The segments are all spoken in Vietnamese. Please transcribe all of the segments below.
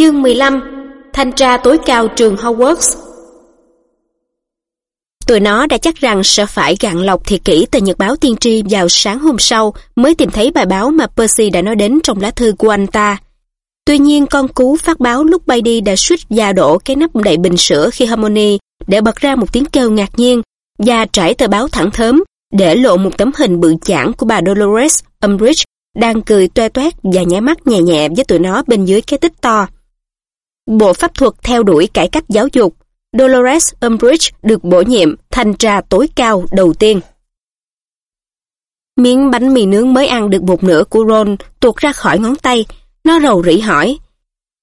Chương 15 Thanh tra tối cao trường Hogwarts Tụi nó đã chắc rằng sẽ phải gạn lọc thiệt kỹ tờ nhật báo tiên tri vào sáng hôm sau mới tìm thấy bài báo mà Percy đã nói đến trong lá thư của anh ta. Tuy nhiên, con cú phát báo lúc bay đi đã suýt và đổ cái nắp đậy bình sữa khi Harmony để bật ra một tiếng kêu ngạc nhiên và trải tờ báo thẳng thớm để lộ một tấm hình bự chảng của bà Dolores Umbridge đang cười toe toét và nháy mắt nhẹ nhẹ với tụi nó bên dưới cái tích to. Bộ pháp thuật theo đuổi cải cách giáo dục, Dolores Umbridge được bổ nhiệm thành tra tối cao đầu tiên. Miếng bánh mì nướng mới ăn được một nửa của Ron tuột ra khỏi ngón tay. Nó rầu rĩ hỏi.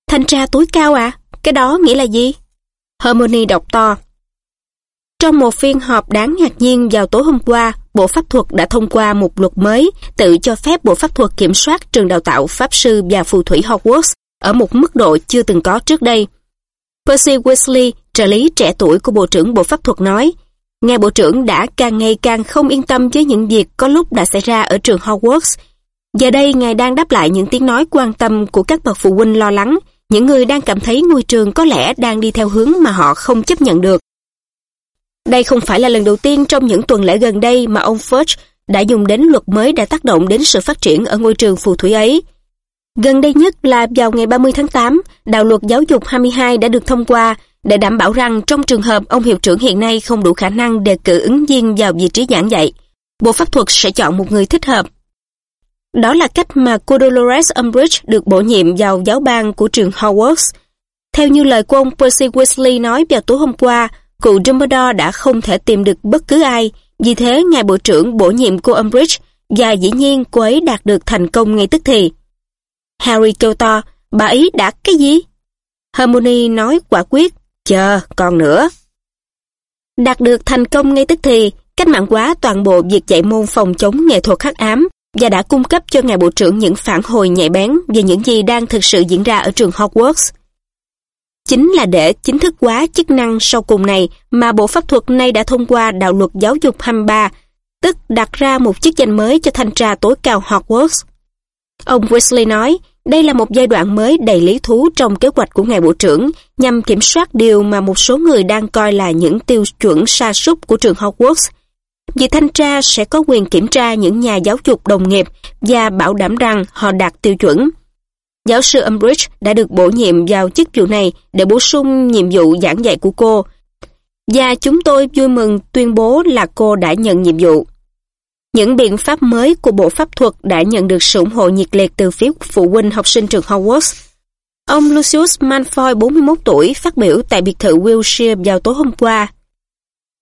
Thanh tra tối cao à? Cái đó nghĩa là gì? Hermione đọc to. Trong một phiên họp đáng ngạc nhiên vào tối hôm qua, Bộ Pháp thuật đã thông qua một luật mới tự cho phép Bộ Pháp thuật kiểm soát trường đào tạo Pháp sư và phù thủy Hogwarts ở một mức độ chưa từng có trước đây. Percy Weasley, trợ lý trẻ tuổi của Bộ trưởng Bộ Pháp thuật nói, Ngài Bộ trưởng đã càng ngày càng không yên tâm với những việc có lúc đã xảy ra ở trường Hogwarts. Giờ đây Ngài đang đáp lại những tiếng nói quan tâm của các bậc phụ huynh lo lắng, những người đang cảm thấy ngôi trường có lẽ đang đi theo hướng mà họ không chấp nhận được. Đây không phải là lần đầu tiên trong những tuần lễ gần đây mà ông Fudge đã dùng đến luật mới đã tác động đến sự phát triển ở ngôi trường phù thủy ấy. Gần đây nhất là vào ngày 30 tháng 8, đạo luật giáo dục 22 đã được thông qua để đảm bảo rằng trong trường hợp ông hiệu trưởng hiện nay không đủ khả năng đề cử ứng viên vào vị trí giảng dạy, Bộ Pháp thuật sẽ chọn một người thích hợp. Đó là cách mà cô Dolores Umbridge được bổ nhiệm vào giáo ban của trường Hogwarts. Theo như lời của ông Percy Weasley nói vào tối hôm qua, cụ Dumbledore đã không thể tìm được bất cứ ai, vì thế ngài bộ trưởng bổ nhiệm cô Umbridge và dĩ nhiên cô ấy đạt được thành công ngay tức thì. Harry kêu to, bà ấy đã cái gì? Hermione nói quả quyết, chờ, còn nữa. Đạt được thành công ngay tức thì, cách mạng quá toàn bộ việc dạy môn phòng chống nghệ thuật khắc ám và đã cung cấp cho ngài bộ trưởng những phản hồi nhạy bén về những gì đang thực sự diễn ra ở trường Hogwarts. Chính là để chính thức hóa chức năng sau cùng này mà Bộ Pháp thuật nay đã thông qua đạo luật giáo dục 23, tức đặt ra một chức danh mới cho thanh tra tối cao Hogwarts. Ông Wesley nói, đây là một giai đoạn mới đầy lý thú trong kế hoạch của ngài bộ trưởng nhằm kiểm soát điều mà một số người đang coi là những tiêu chuẩn sa sút của trường Hogwarts. Vì thanh tra sẽ có quyền kiểm tra những nhà giáo dục đồng nghiệp và bảo đảm rằng họ đạt tiêu chuẩn. Giáo sư Umbridge đã được bổ nhiệm vào chức vụ này để bổ sung nhiệm vụ giảng dạy của cô. Và chúng tôi vui mừng tuyên bố là cô đã nhận nhiệm vụ. Những biện pháp mới của Bộ Pháp thuật đã nhận được sự ủng hộ nhiệt liệt từ phía phụ huynh học sinh trường Hogwarts. Ông Lucius Malfoy, 41 tuổi, phát biểu tại biệt thự Wilshire vào tối hôm qua.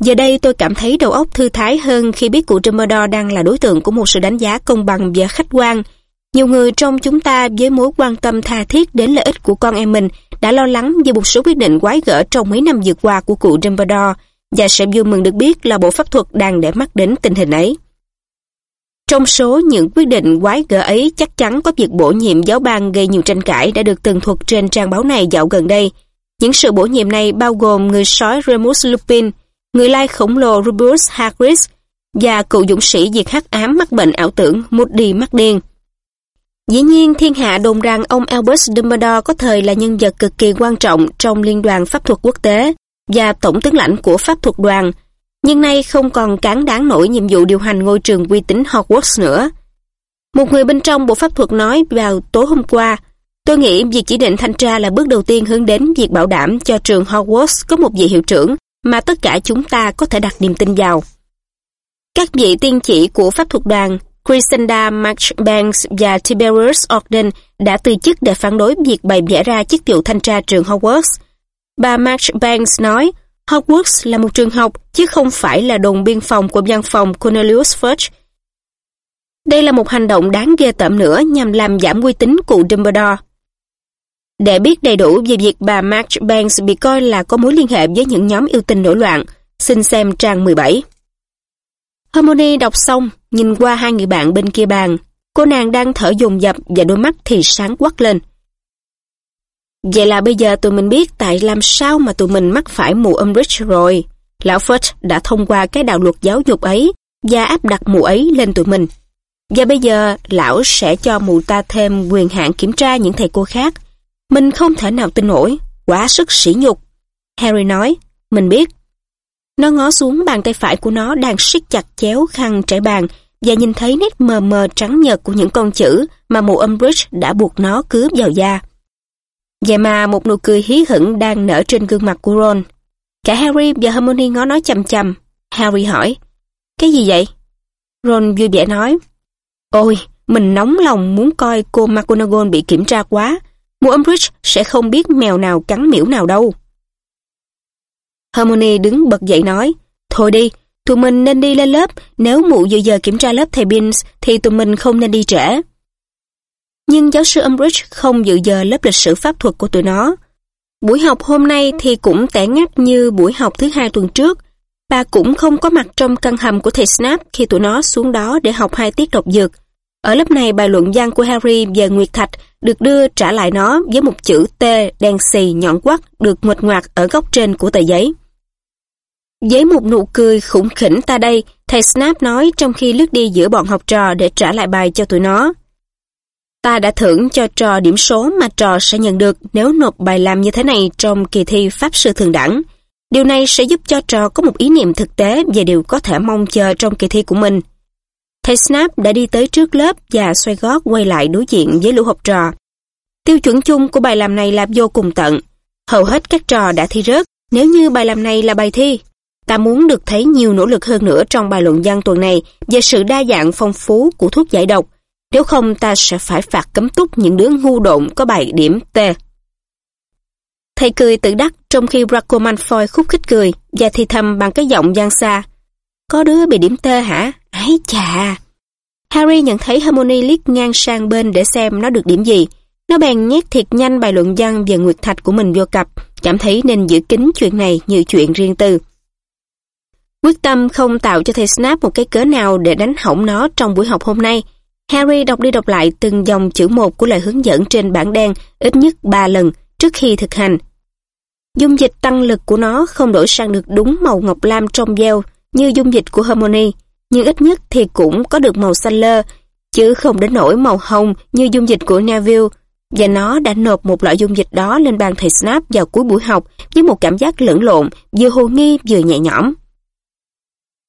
Giờ đây tôi cảm thấy đầu óc thư thái hơn khi biết cụ Dumbledore đang là đối tượng của một sự đánh giá công bằng và khách quan. Nhiều người trong chúng ta với mối quan tâm tha thiết đến lợi ích của con em mình đã lo lắng về một số quyết định quái gở trong mấy năm vừa qua của cụ Dumbledore và sẽ vui mừng được biết là bộ pháp thuật đang để mắt đến tình hình ấy. Trong số những quyết định quái gở ấy chắc chắn có việc bổ nhiệm giáo ban gây nhiều tranh cãi đã được tường thuật trên trang báo này dạo gần đây. Những sự bổ nhiệm này bao gồm người sói Remus Lupin, người lai khổng lồ Rubus Hagrid và cựu dũng sĩ diệt hắc ám mắc bệnh ảo tưởng Moody mắc điên. Dĩ nhiên thiên hạ đồn rằng ông Albus Dumbledore có thời là nhân vật cực kỳ quan trọng trong Liên đoàn Pháp thuật quốc tế và tổng tướng lãnh của Pháp thuật đoàn, nhưng nay không còn cán đáng nổi nhiệm vụ điều hành ngôi trường uy tín Hogwarts nữa. Một người bên trong Bộ Pháp thuật nói vào tối hôm qua, tôi nghĩ việc chỉ định thanh tra là bước đầu tiên hướng đến việc bảo đảm cho trường Hogwarts có một vị hiệu trưởng mà tất cả chúng ta có thể đặt niềm tin vào. Các vị tiên chỉ của Pháp thuật đoàn, Crescenda Marchbanks và Tiberius Ogden đã từ chức để phản đối việc bày vẽ ra chức vụ thanh tra trường Hogwarts. Bà Marchbanks nói, Hogwarts là một trường học, chứ không phải là đồn biên phòng của văn phòng Cornelius Fudge. Đây là một hành động đáng ghê tởm nữa nhằm làm giảm uy tín cụ Dumbledore. Để biết đầy đủ về việc bà Marchbanks bị coi là có mối liên hệ với những nhóm yêu tinh nổi loạn, xin xem trang 17. Hermione đọc xong, nhìn qua hai người bạn bên kia bàn. Cô nàng đang thở dồn dập và đôi mắt thì sáng quắc lên. Vậy là bây giờ tụi mình biết tại làm sao mà tụi mình mắc phải mù Umbridge rồi. Lão Fudge đã thông qua cái đạo luật giáo dục ấy và áp đặt mù ấy lên tụi mình. Và bây giờ lão sẽ cho mụ ta thêm quyền hạn kiểm tra những thầy cô khác. Mình không thể nào tin nổi, quá sức sỉ nhục. Harry nói, mình biết. Nó ngó xuống bàn tay phải của nó đang siết chặt chéo khăn trải bàn và nhìn thấy nét mờ mờ trắng nhợt của những con chữ mà mụ Umbridge đã buộc nó cướp vào da. Vậy mà một nụ cười hí hửng đang nở trên gương mặt của Ron. Cả Harry và Hermione ngó nói chầm chầm. Harry hỏi, cái gì vậy? Ron vui vẻ nói, ôi, mình nóng lòng muốn coi cô McGonagall bị kiểm tra quá. Mụ Umbridge sẽ không biết mèo nào cắn miễu nào đâu. Hermione đứng bật dậy nói, thôi đi, tụi mình nên đi lên lớp, nếu mụ dự giờ kiểm tra lớp thầy Binns thì tụi mình không nên đi trễ. Nhưng giáo sư Umbridge không dự giờ lớp lịch sử pháp thuật của tụi nó. Buổi học hôm nay thì cũng tẻ ngắt như buổi học thứ hai tuần trước. Bà cũng không có mặt trong căn hầm của thầy Snap khi tụi nó xuống đó để học hai tiết độc dược. Ở lớp này bài luận văn của Harry về Nguyệt Thạch được đưa trả lại nó với một chữ T đen xì nhọn quắt được nguệt ngoạc ở góc trên của tờ giấy. Với một nụ cười khủng khỉnh ta đây, thầy Snap nói trong khi lướt đi giữa bọn học trò để trả lại bài cho tụi nó. Ta đã thưởng cho trò điểm số mà trò sẽ nhận được nếu nộp bài làm như thế này trong kỳ thi Pháp Sư Thường Đẳng. Điều này sẽ giúp cho trò có một ý niệm thực tế về điều có thể mong chờ trong kỳ thi của mình. Thầy Snap đã đi tới trước lớp và xoay gót quay lại đối diện với lũ học trò. Tiêu chuẩn chung của bài làm này là vô cùng tận. Hầu hết các trò đã thi rớt, nếu như bài làm này là bài thi. Ta muốn được thấy nhiều nỗ lực hơn nữa trong bài luận văn tuần này về sự đa dạng phong phú của thuốc giải độc. Nếu không ta sẽ phải phạt cấm túc những đứa ngu độn có bài điểm T. Thầy cười tự đắc trong khi Draco Malfoy khúc khích cười và thì thầm bằng cái giọng gian xa. Có đứa bị điểm T hả? ấy chà! Harry nhận thấy Hermione liếc ngang sang bên để xem nó được điểm gì. Nó bèn nhét thiệt nhanh bài luận văn về Nguyệt Thạch của mình vô cặp, cảm thấy nên giữ kín chuyện này như chuyện riêng tư. Quyết tâm không tạo cho thầy Snap một cái cớ nào để đánh hỏng nó trong buổi học hôm nay. Harry đọc đi đọc lại từng dòng chữ một của lời hướng dẫn trên bảng đen ít nhất 3 lần trước khi thực hành. Dung dịch tăng lực của nó không đổi sang được đúng màu ngọc lam trong veo như dung dịch của Hermione, nhưng ít nhất thì cũng có được màu xanh lơ, chứ không đến nổi màu hồng như dung dịch của Neville, và nó đã nộp một loại dung dịch đó lên bàn thầy Snap vào cuối buổi học với một cảm giác lẫn lộn, vừa hồ nghi vừa nhẹ nhõm.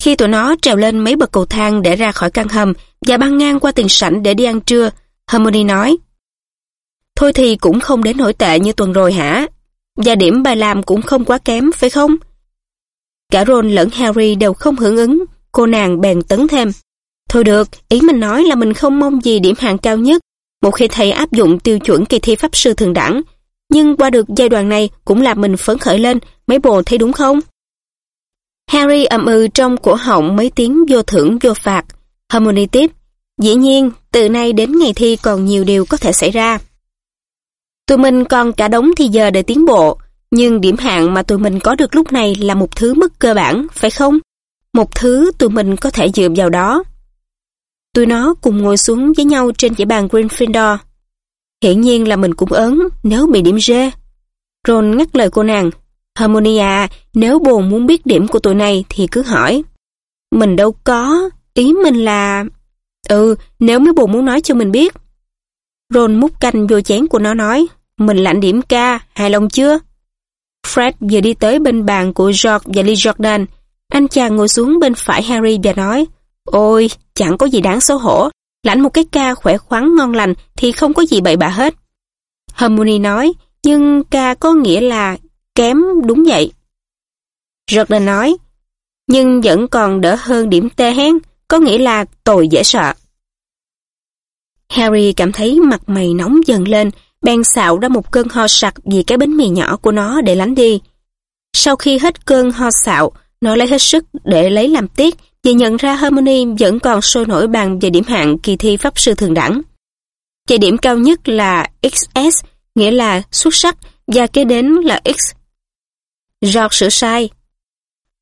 Khi tụi nó trèo lên mấy bậc cầu thang để ra khỏi căn hầm và băng ngang qua tiền sảnh để đi ăn trưa, Hermione nói Thôi thì cũng không đến nổi tệ như tuần rồi hả? Và điểm bài làm cũng không quá kém, phải không? Cả Ron lẫn Harry đều không hưởng ứng, cô nàng bèn tấn thêm. Thôi được, ý mình nói là mình không mong gì điểm hạng cao nhất, một khi thầy áp dụng tiêu chuẩn kỳ thi pháp sư thường đẳng. Nhưng qua được giai đoạn này cũng làm mình phấn khởi lên, mấy bồ thấy đúng không? Harry ậm ừ trong cổ họng mấy tiếng vô thưởng vô phạt. Hermione tiếp, dĩ nhiên, từ nay đến ngày thi còn nhiều điều có thể xảy ra. Tụi mình còn cả đống thì giờ để tiến bộ, nhưng điểm hạng mà tụi mình có được lúc này là một thứ mức cơ bản, phải không? Một thứ tụi mình có thể dựa vào đó. Tụi nó cùng ngồi xuống với nhau trên dãy bàn Gryffindor. Hiển nhiên là mình cũng ớn nếu bị điểm rê. Ron ngắt lời cô nàng. Harmonia, nếu bồ muốn biết điểm của tụi này thì cứ hỏi. Mình đâu có, ý mình là... Ừ, nếu mấy bồ muốn nói cho mình biết. Ron múc canh vô chén của nó nói, mình lãnh điểm ca, hài lòng chưa? Fred vừa đi tới bên bàn của George và Lee Jordan. Anh chàng ngồi xuống bên phải Harry và nói, Ôi, chẳng có gì đáng xấu hổ. Lãnh một cái ca khỏe khoắn ngon lành thì không có gì bậy bạ hết. Hermione nói, nhưng ca có nghĩa là kém đúng vậy. Jordan nói, nhưng vẫn còn đỡ hơn điểm tê hén, có nghĩa là tồi dễ sợ. Harry cảm thấy mặt mày nóng dần lên, bèn xạo ra một cơn ho sặc vì cái bánh mì nhỏ của nó để lánh đi. Sau khi hết cơn ho xạo, nó lấy hết sức để lấy làm tiếc vì nhận ra Hermione vẫn còn sôi nổi bàn về điểm hạng kỳ thi pháp sư thường đẳng. Về điểm cao nhất là XS, nghĩa là xuất sắc, và kế đến là X. George sửa sai.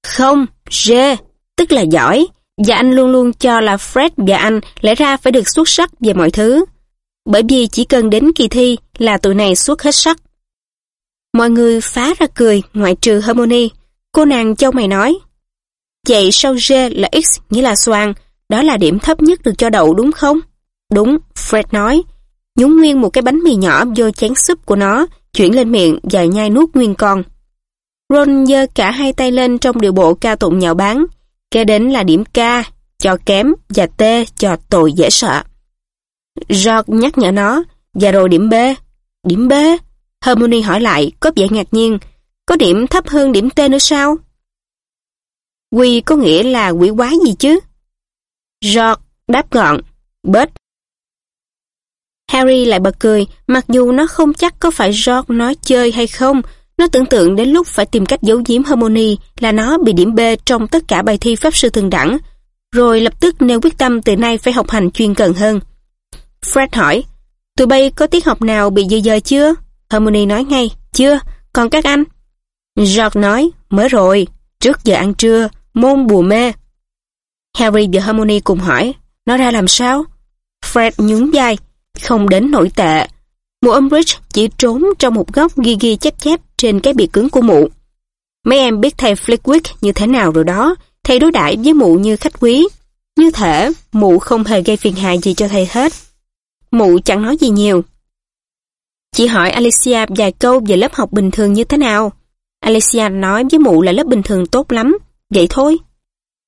Không, G, tức là giỏi, và anh luôn luôn cho là Fred và anh lẽ ra phải được xuất sắc về mọi thứ. Bởi vì chỉ cần đến kỳ thi là tụi này xuất hết sắc. Mọi người phá ra cười ngoại trừ Harmony. Cô nàng châu mày nói. Vậy sau G là X nghĩa là xoan, đó là điểm thấp nhất được cho đậu đúng không? Đúng, Fred nói. nhúng nguyên một cái bánh mì nhỏ vô chén súp của nó, chuyển lên miệng và nhai nuốt nguyên con. Ron giơ cả hai tay lên trong điệu bộ ca tụng nhạo báng. Kế đến là điểm ca, cho kém và T cho tội dễ sợ. George nhắc nhở nó, và rồi điểm B. Điểm B? Hermione hỏi lại, có vẻ ngạc nhiên. Có điểm thấp hơn điểm T nữa sao? Quy có nghĩa là quỷ quái gì chứ? George đáp gọn, bết. Harry lại bật cười, mặc dù nó không chắc có phải George nói chơi hay không, nó tưởng tượng đến lúc phải tìm cách giấu giếm Hermione là nó bị điểm B trong tất cả bài thi Pháp Sư Thường Đẳng, rồi lập tức nêu quyết tâm từ nay phải học hành chuyên cần hơn. Fred hỏi, tụi bay có tiết học nào bị dư dời chưa? Hermione nói ngay, chưa, còn các anh? George nói, mới rồi, trước giờ ăn trưa, môn bùa mê. Harry và Hermione cùng hỏi, nó ra làm sao? Fred nhún vai, không đến nổi tệ. Mụ Umbridge chỉ trốn trong một góc ghi ghi chép chép trên cái bìa cứng của mụ. Mấy em biết thầy Flickwick như thế nào rồi đó, thầy đối đãi với mụ như khách quý. Như thể mụ không hề gây phiền hại gì cho thầy hết. Mụ chẳng nói gì nhiều. Chỉ hỏi Alicia vài câu về lớp học bình thường như thế nào. Alicia nói với mụ là lớp bình thường tốt lắm, vậy thôi.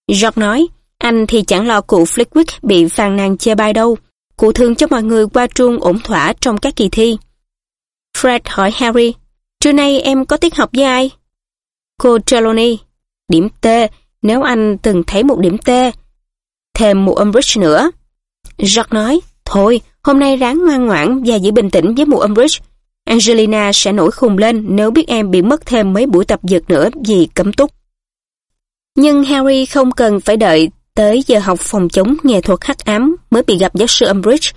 George nói, anh thì chẳng lo cụ Flickwick bị phàn nàn chê bai đâu. Cụ thường cho mọi người qua truông ổn thỏa trong các kỳ thi. Fred hỏi Harry, trưa nay em có tiết học với ai? Cô Trelawney, điểm T, nếu anh từng thấy một điểm T. Thêm một Umbridge nữa. George nói, thôi, hôm nay ráng ngoan ngoãn và giữ bình tĩnh với một Umbridge. Angelina sẽ nổi khùng lên nếu biết em bị mất thêm mấy buổi tập dượt nữa vì cấm túc. Nhưng Harry không cần phải đợi tới giờ học phòng chống nghệ thuật hắc ám mới bị gặp giáo sư Umbridge.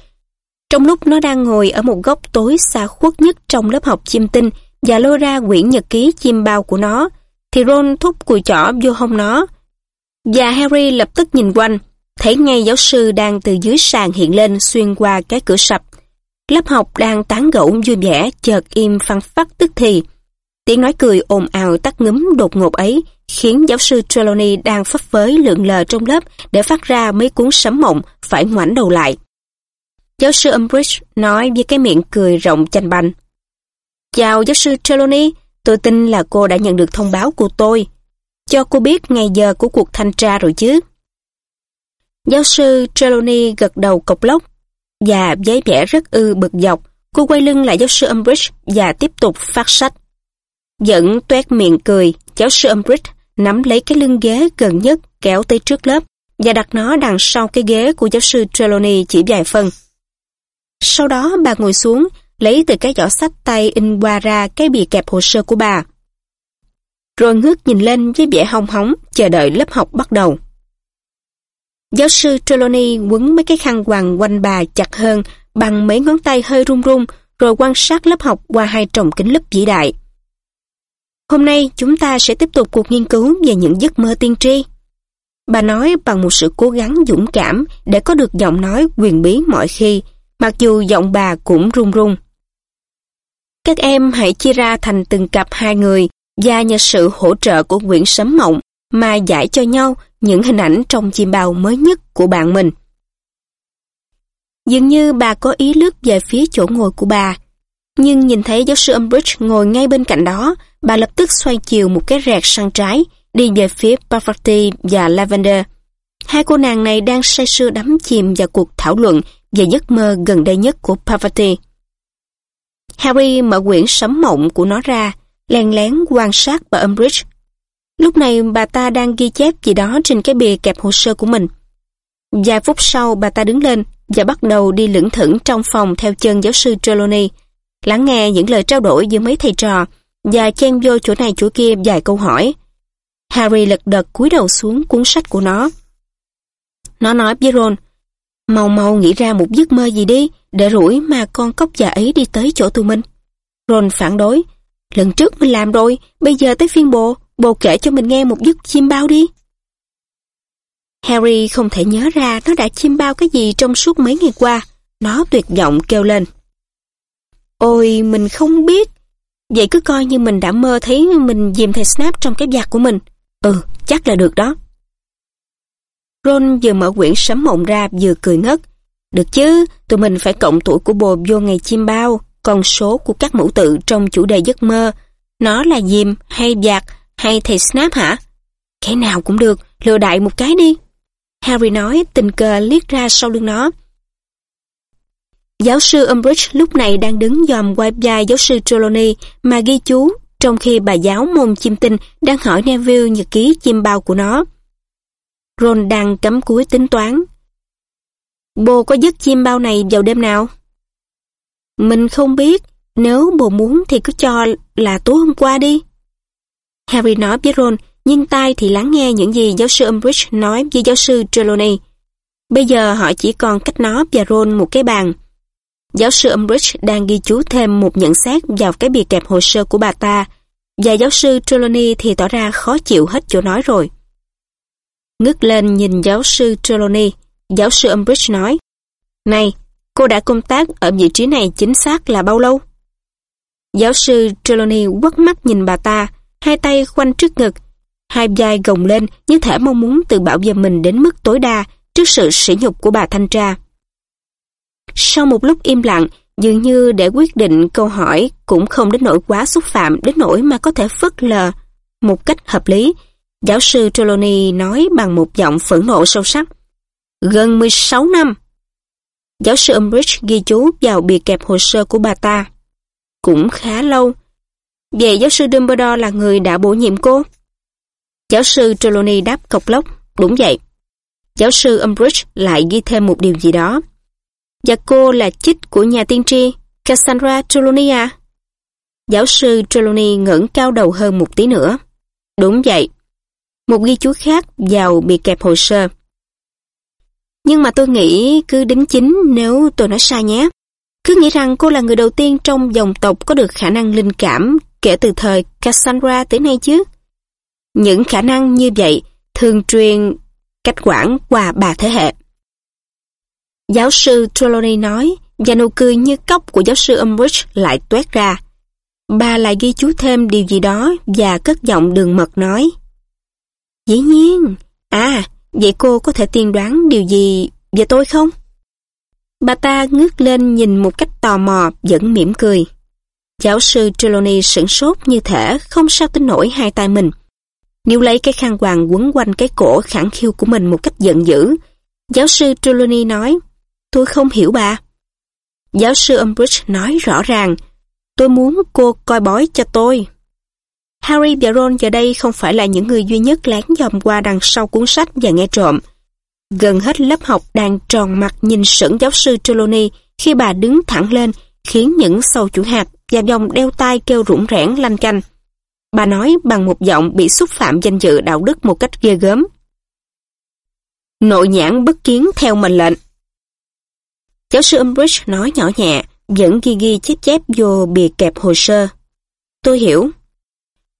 Trong lúc nó đang ngồi ở một góc tối xa khuất nhất trong lớp học chim tinh và lôi ra quyển nhật ký chim bao của nó, thì Ron thúc cùi chỏ vô hông nó. Và Harry lập tức nhìn quanh, thấy ngay giáo sư đang từ dưới sàn hiện lên xuyên qua cái cửa sập. Lớp học đang tán gẫu vui vẻ, chợt im phăng phát tức thì. Tiếng nói cười ồn ào tắt ngấm đột ngột ấy khiến giáo sư Trelawney đang phấp phới lượn lờ trong lớp để phát ra mấy cuốn sấm mộng phải ngoảnh đầu lại. Giáo sư Umbridge nói với cái miệng cười rộng chanh banh. Chào giáo sư Trelawney, tôi tin là cô đã nhận được thông báo của tôi. Cho cô biết ngày giờ của cuộc thanh tra rồi chứ. Giáo sư Trelawney gật đầu cộc lốc và với vẻ rất ư bực dọc, cô quay lưng lại giáo sư Umbridge và tiếp tục phát sách. Vẫn tuét miệng cười, giáo sư Umbridge nắm lấy cái lưng ghế gần nhất kéo tới trước lớp và đặt nó đằng sau cái ghế của giáo sư Trelawney chỉ vài phần. Sau đó bà ngồi xuống, lấy từ cái giỏ sách tay in qua ra cái bìa kẹp hồ sơ của bà. Rồi ngước nhìn lên với vẻ hong hóng, chờ đợi lớp học bắt đầu. Giáo sư Trelawney quấn mấy cái khăn quàng quanh bà chặt hơn bằng mấy ngón tay hơi run run rồi quan sát lớp học qua hai tròng kính lúp vĩ đại. Hôm nay chúng ta sẽ tiếp tục cuộc nghiên cứu về những giấc mơ tiên tri. Bà nói bằng một sự cố gắng dũng cảm để có được giọng nói quyền bí mọi khi, mặc dù giọng bà cũng run run. Các em hãy chia ra thành từng cặp hai người và nhờ sự hỗ trợ của quyển sấm mộng mà giải cho nhau những hình ảnh trong chim bao mới nhất của bạn mình. Dường như bà có ý lướt về phía chỗ ngồi của bà, nhưng nhìn thấy giáo sư Umbridge ngồi ngay bên cạnh đó, bà lập tức xoay chiều một cái rẹt sang trái, đi về phía Parvati và Lavender. Hai cô nàng này đang say sưa đắm chìm vào cuộc thảo luận về giấc mơ gần đây nhất của Parvati. Harry mở quyển sấm mộng của nó ra, len lén quan sát bà Umbridge. Lúc này bà ta đang ghi chép gì đó trên cái bìa kẹp hồ sơ của mình. Vài phút sau bà ta đứng lên và bắt đầu đi lững thững trong phòng theo chân giáo sư Trelawney, lắng nghe những lời trao đổi giữa mấy thầy trò và chen vô chỗ này chỗ kia vài câu hỏi. Harry lật đật cúi đầu xuống cuốn sách của nó. Nó nói với Ron, mau mau nghĩ ra một giấc mơ gì đi, để rủi mà con cóc già ấy đi tới chỗ tụi mình. Ron phản đối, lần trước mình làm rồi, bây giờ tới phiên bồ, bồ kể cho mình nghe một giấc chim bao đi. Harry không thể nhớ ra nó đã chim bao cái gì trong suốt mấy ngày qua. Nó tuyệt vọng kêu lên. Ôi, mình không biết. Vậy cứ coi như mình đã mơ thấy mình dìm thầy Snap trong cái vạt của mình. Ừ, chắc là được đó. Ron vừa mở quyển sấm mộng ra vừa cười ngất. Được chứ, tụi mình phải cộng tuổi của bồ vô ngày chim bao, con số của các mẫu tự trong chủ đề giấc mơ. Nó là dìm, hay giặc, hay thầy Snap hả? Cái nào cũng được, lừa đại một cái đi. Harry nói tình cờ liếc ra sau lưng nó. Giáo sư Umbridge lúc này đang đứng dòm qua vai giáo sư Trelawney mà ghi chú, trong khi bà giáo môn chim tinh đang hỏi Neville nhật ký chim bao của nó. Ron đang cắm cúi tính toán. Bồ có dứt chim bao này vào đêm nào? Mình không biết, nếu bồ muốn thì cứ cho là tối hôm qua đi. Harry nói với Ron, nhưng tai thì lắng nghe những gì giáo sư Umbridge nói với giáo sư Trelawney. Bây giờ họ chỉ còn cách nó và Ron một cái bàn. Giáo sư Umbridge đang ghi chú thêm một nhận xét vào cái bìa kẹp hồ sơ của bà ta, và giáo sư Trelawney thì tỏ ra khó chịu hết chỗ nói rồi. Ngước lên nhìn giáo sư Trelawney, giáo sư Umbridge nói, Này, cô đã công tác ở vị trí này chính xác là bao lâu? Giáo sư Trelawney quất mắt nhìn bà ta, hai tay khoanh trước ngực, hai vai gồng lên như thể mong muốn tự bảo vệ mình đến mức tối đa trước sự sỉ nhục của bà thanh tra. Sau một lúc im lặng, dường như để quyết định câu hỏi cũng không đến nỗi quá xúc phạm đến nỗi mà có thể phớt lờ một cách hợp lý. Giáo sư Trelawney nói bằng một giọng phẫn nộ sâu sắc. Gần 16 năm. Giáo sư Umbridge ghi chú vào bìa kẹp hồ sơ của bà ta. Cũng khá lâu. Vậy giáo sư Dumbledore là người đã bổ nhiệm cô? Giáo sư Trelawney đáp cộc lốc. Đúng vậy. Giáo sư Umbridge lại ghi thêm một điều gì đó. Và cô là chích của nhà tiên tri, Cassandra Trelawney à? Giáo sư Trelawney ngẩng cao đầu hơn một tí nữa. Đúng vậy. Một ghi chú khác vào bị kẹp hồ sơ. Nhưng mà tôi nghĩ cứ đính chính nếu tôi nói sai nhé. Cứ nghĩ rằng cô là người đầu tiên trong dòng tộc có được khả năng linh cảm kể từ thời Cassandra tới nay chứ. Những khả năng như vậy thường truyền cách quản qua ba thế hệ. Giáo sư Trelawney nói, và nụ cười như cốc của giáo sư Umbridge lại tuét ra. Bà lại ghi chú thêm điều gì đó và cất giọng đường mật nói. Dĩ nhiên, à, vậy cô có thể tiên đoán điều gì về tôi không? Bà ta ngước lên nhìn một cách tò mò, vẫn mỉm cười. Giáo sư Trelawney sửng sốt như thể không sao tin nổi hai tay mình. Nếu lấy cái khăn quàng quấn quanh cái cổ khẳng khiu của mình một cách giận dữ, giáo sư Trelawney nói, Tôi không hiểu bà. Giáo sư Umbridge nói rõ ràng, tôi muốn cô coi bói cho tôi. Harry và Ron giờ đây không phải là những người duy nhất lén dòm qua đằng sau cuốn sách và nghe trộm. Gần hết lớp học đang tròn mặt nhìn sững giáo sư Trelawney khi bà đứng thẳng lên, khiến những sâu chủ hạt và dòng đeo tai kêu rủng rẽn lanh canh. Bà nói bằng một giọng bị xúc phạm danh dự đạo đức một cách ghê gớm. Nội nhãn bất kiến theo mệnh lệnh. Giáo sư Umbridge nói nhỏ nhẹ, dẫn ghi ghi chép chép vô bìa kẹp hồ sơ. Tôi hiểu.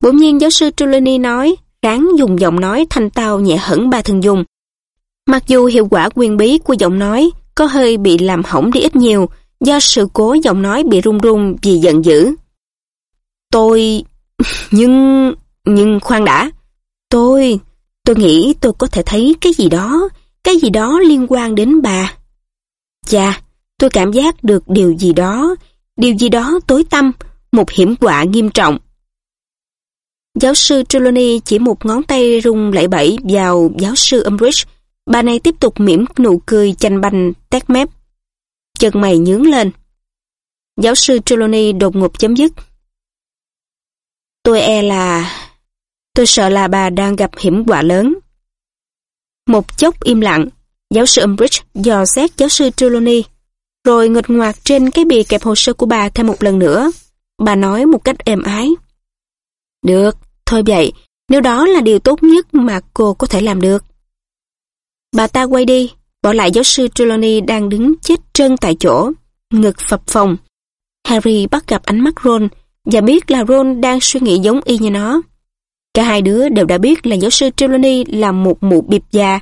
Bỗng nhiên giáo sư Trelawney nói, ráng dùng giọng nói thanh tao nhẹ hẳn ba thường dùng. Mặc dù hiệu quả quyền bí của giọng nói có hơi bị làm hỏng đi ít nhiều do sự cố giọng nói bị run run vì giận dữ. Tôi... Nhưng... Nhưng khoan đã. Tôi... Tôi nghĩ tôi có thể thấy cái gì đó, cái gì đó liên quan đến bà. Chà, tôi cảm giác được điều gì đó, điều gì đó tối tăm, một hiểm họa nghiêm trọng. Giáo sư Trelawney chỉ một ngón tay rung lẩy bẩy vào giáo sư Umbridge. Bà này tiếp tục mỉm nụ cười chanh banh tét mép. Chân mày nhướng lên. Giáo sư Trelawney đột ngột chấm dứt. Tôi e là... Tôi sợ là bà đang gặp hiểm họa lớn. Một chốc im lặng, Giáo sư Umbridge dò xét giáo sư Trelawney, rồi nghịch ngoạc trên cái bìa kẹp hồ sơ của bà thêm một lần nữa. Bà nói một cách êm ái. Được, thôi vậy, nếu đó là điều tốt nhất mà cô có thể làm được. Bà ta quay đi, bỏ lại giáo sư Trelawney đang đứng chết trân tại chỗ, ngực phập phồng. Harry bắt gặp ánh mắt Ron và biết là Ron đang suy nghĩ giống y như nó. Cả hai đứa đều đã biết là giáo sư Trelawney là một mụ biệp già,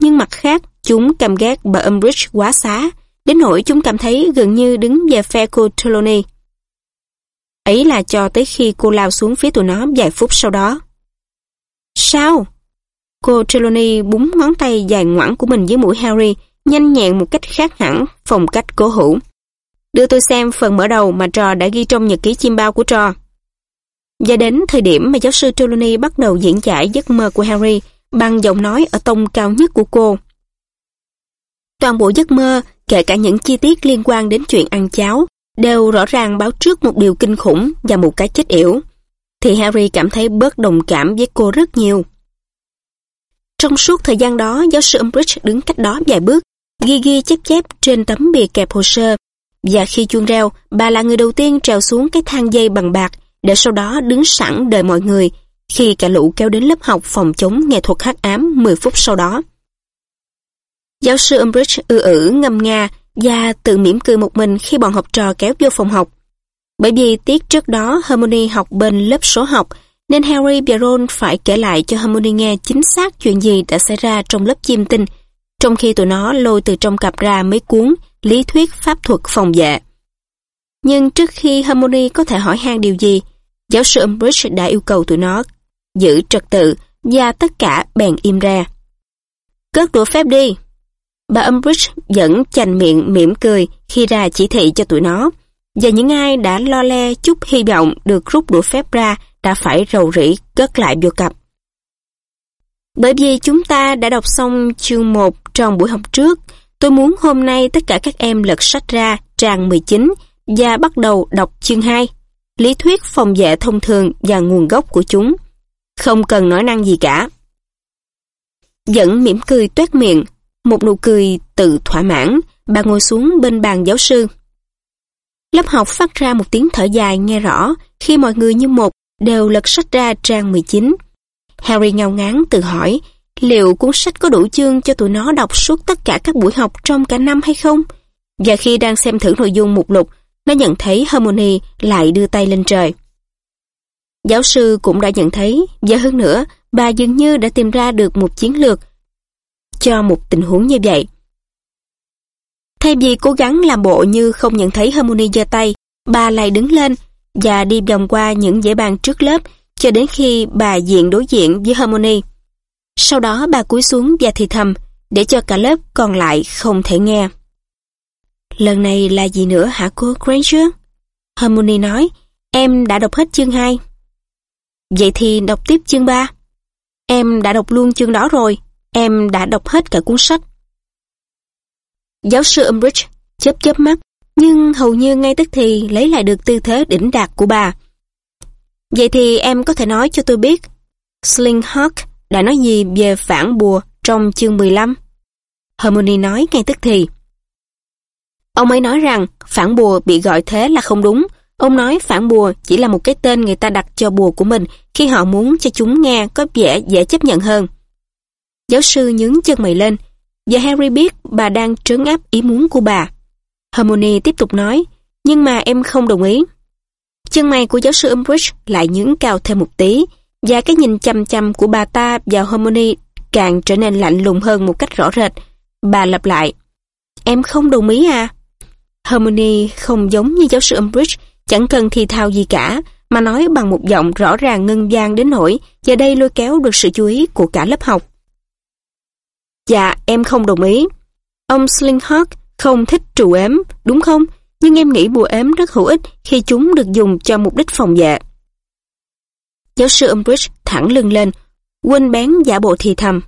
nhưng mặt khác Chúng căm ghét bà Umbridge quá xá, đến nỗi chúng cảm thấy gần như đứng về phe cô Trelawney. Ấy là cho tới khi cô lao xuống phía tụi nó vài phút sau đó. Sao? Cô Trelawney búng ngón tay dài ngoẳng của mình dưới mũi Harry nhanh nhẹn một cách khác hẳn phong cách cố hữu. Đưa tôi xem phần mở đầu mà Trò đã ghi trong nhật ký chim bao của Trò. Và đến thời điểm mà giáo sư Trelawney bắt đầu diễn giải giấc mơ của Harry bằng giọng nói ở tông cao nhất của cô. Toàn bộ giấc mơ, kể cả những chi tiết liên quan đến chuyện ăn cháo, đều rõ ràng báo trước một điều kinh khủng và một cái chết yểu. Thì Harry cảm thấy bớt đồng cảm với cô rất nhiều. Trong suốt thời gian đó, giáo sư Umbridge đứng cách đó vài bước, ghi ghi chép chép trên tấm bìa kẹp hồ sơ. Và khi chuông reo, bà là người đầu tiên trèo xuống cái thang dây bằng bạc, để sau đó đứng sẵn đợi mọi người, khi cả lũ kéo đến lớp học phòng chống nghệ thuật hắc ám 10 phút sau đó. Giáo sư Umbridge ư ử ngâm nga và tự mỉm cười một mình khi bọn học trò kéo vô phòng học. Bởi vì tiết trước đó Hermione học bên lớp số học, nên Harry và Ron phải kể lại cho Hermione nghe chính xác chuyện gì đã xảy ra trong lớp chim tinh, trong khi tụi nó lôi từ trong cặp ra mấy cuốn lý thuyết pháp thuật phòng vệ. Nhưng trước khi Hermione có thể hỏi han điều gì, giáo sư Umbridge đã yêu cầu tụi nó giữ trật tự và tất cả bèn im ra. Cất đũa phép đi! Bà Umbridge vẫn chành miệng mỉm cười khi ra chỉ thị cho tụi nó, và những ai đã lo le chút hy vọng được rút đũa phép ra đã phải rầu rĩ cất lại vô cặp. Bởi vì chúng ta đã đọc xong chương 1 trong buổi học trước, tôi muốn hôm nay tất cả các em lật sách ra trang 19 và bắt đầu đọc chương 2, lý thuyết phòng vệ thông thường và nguồn gốc của chúng. Không cần nói năng gì cả. Vẫn mỉm cười tuét miệng, một nụ cười tự thỏa mãn, bà ngồi xuống bên bàn giáo sư. Lớp học phát ra một tiếng thở dài nghe rõ khi mọi người như một đều lật sách ra trang 19. Harry ngao ngán tự hỏi liệu cuốn sách có đủ chương cho tụi nó đọc suốt tất cả các buổi học trong cả năm hay không? Và khi đang xem thử nội dung mục lục, nó nhận thấy Harmony lại đưa tay lên trời. Giáo sư cũng đã nhận thấy, và hơn nữa, bà dường như đã tìm ra được một chiến lược cho một tình huống như vậy. Thay vì cố gắng làm bộ như không nhận thấy Harmony giơ tay, bà lại đứng lên và đi vòng qua những dãy bàn trước lớp cho đến khi bà diện đối diện với Harmony. Sau đó bà cúi xuống và thì thầm để cho cả lớp còn lại không thể nghe. Lần này là gì nữa hả cô Granger? Harmony nói, em đã đọc hết chương 2. Vậy thì đọc tiếp chương 3. Em đã đọc luôn chương đó rồi, em đã đọc hết cả cuốn sách. Giáo sư Umbridge chớp chớp mắt, nhưng hầu như ngay tức thì lấy lại được tư thế đỉnh đạt của bà. Vậy thì em có thể nói cho tôi biết, Slinghawk đã nói gì về phản bùa trong chương 15? Hermione nói ngay tức thì. Ông ấy nói rằng phản bùa bị gọi thế là không đúng. Ông nói phản bùa chỉ là một cái tên người ta đặt cho bùa của mình khi họ muốn cho chúng nghe có vẻ dễ chấp nhận hơn. Giáo sư nhướng chân mày lên, và Harry biết bà đang trấn áp ý muốn của bà. Hermione tiếp tục nói, nhưng mà em không đồng ý. Chân mày của giáo sư Umbridge lại nhướng cao thêm một tí, và cái nhìn chăm chăm của bà ta vào Hermione càng trở nên lạnh lùng hơn một cách rõ rệt. Bà lặp lại, em không đồng ý à? Hermione không giống như giáo sư Umbridge, chẳng cần thì thao gì cả, mà nói bằng một giọng rõ ràng ngân gian đến nỗi giờ đây lôi kéo được sự chú ý của cả lớp học. Dạ, em không đồng ý. Ông Slinghart không thích trù ếm, đúng không? Nhưng em nghĩ bùa ếm rất hữu ích khi chúng được dùng cho mục đích phòng vệ. Giáo sư Umbridge thẳng lưng lên, quên bén giả bộ thì thầm.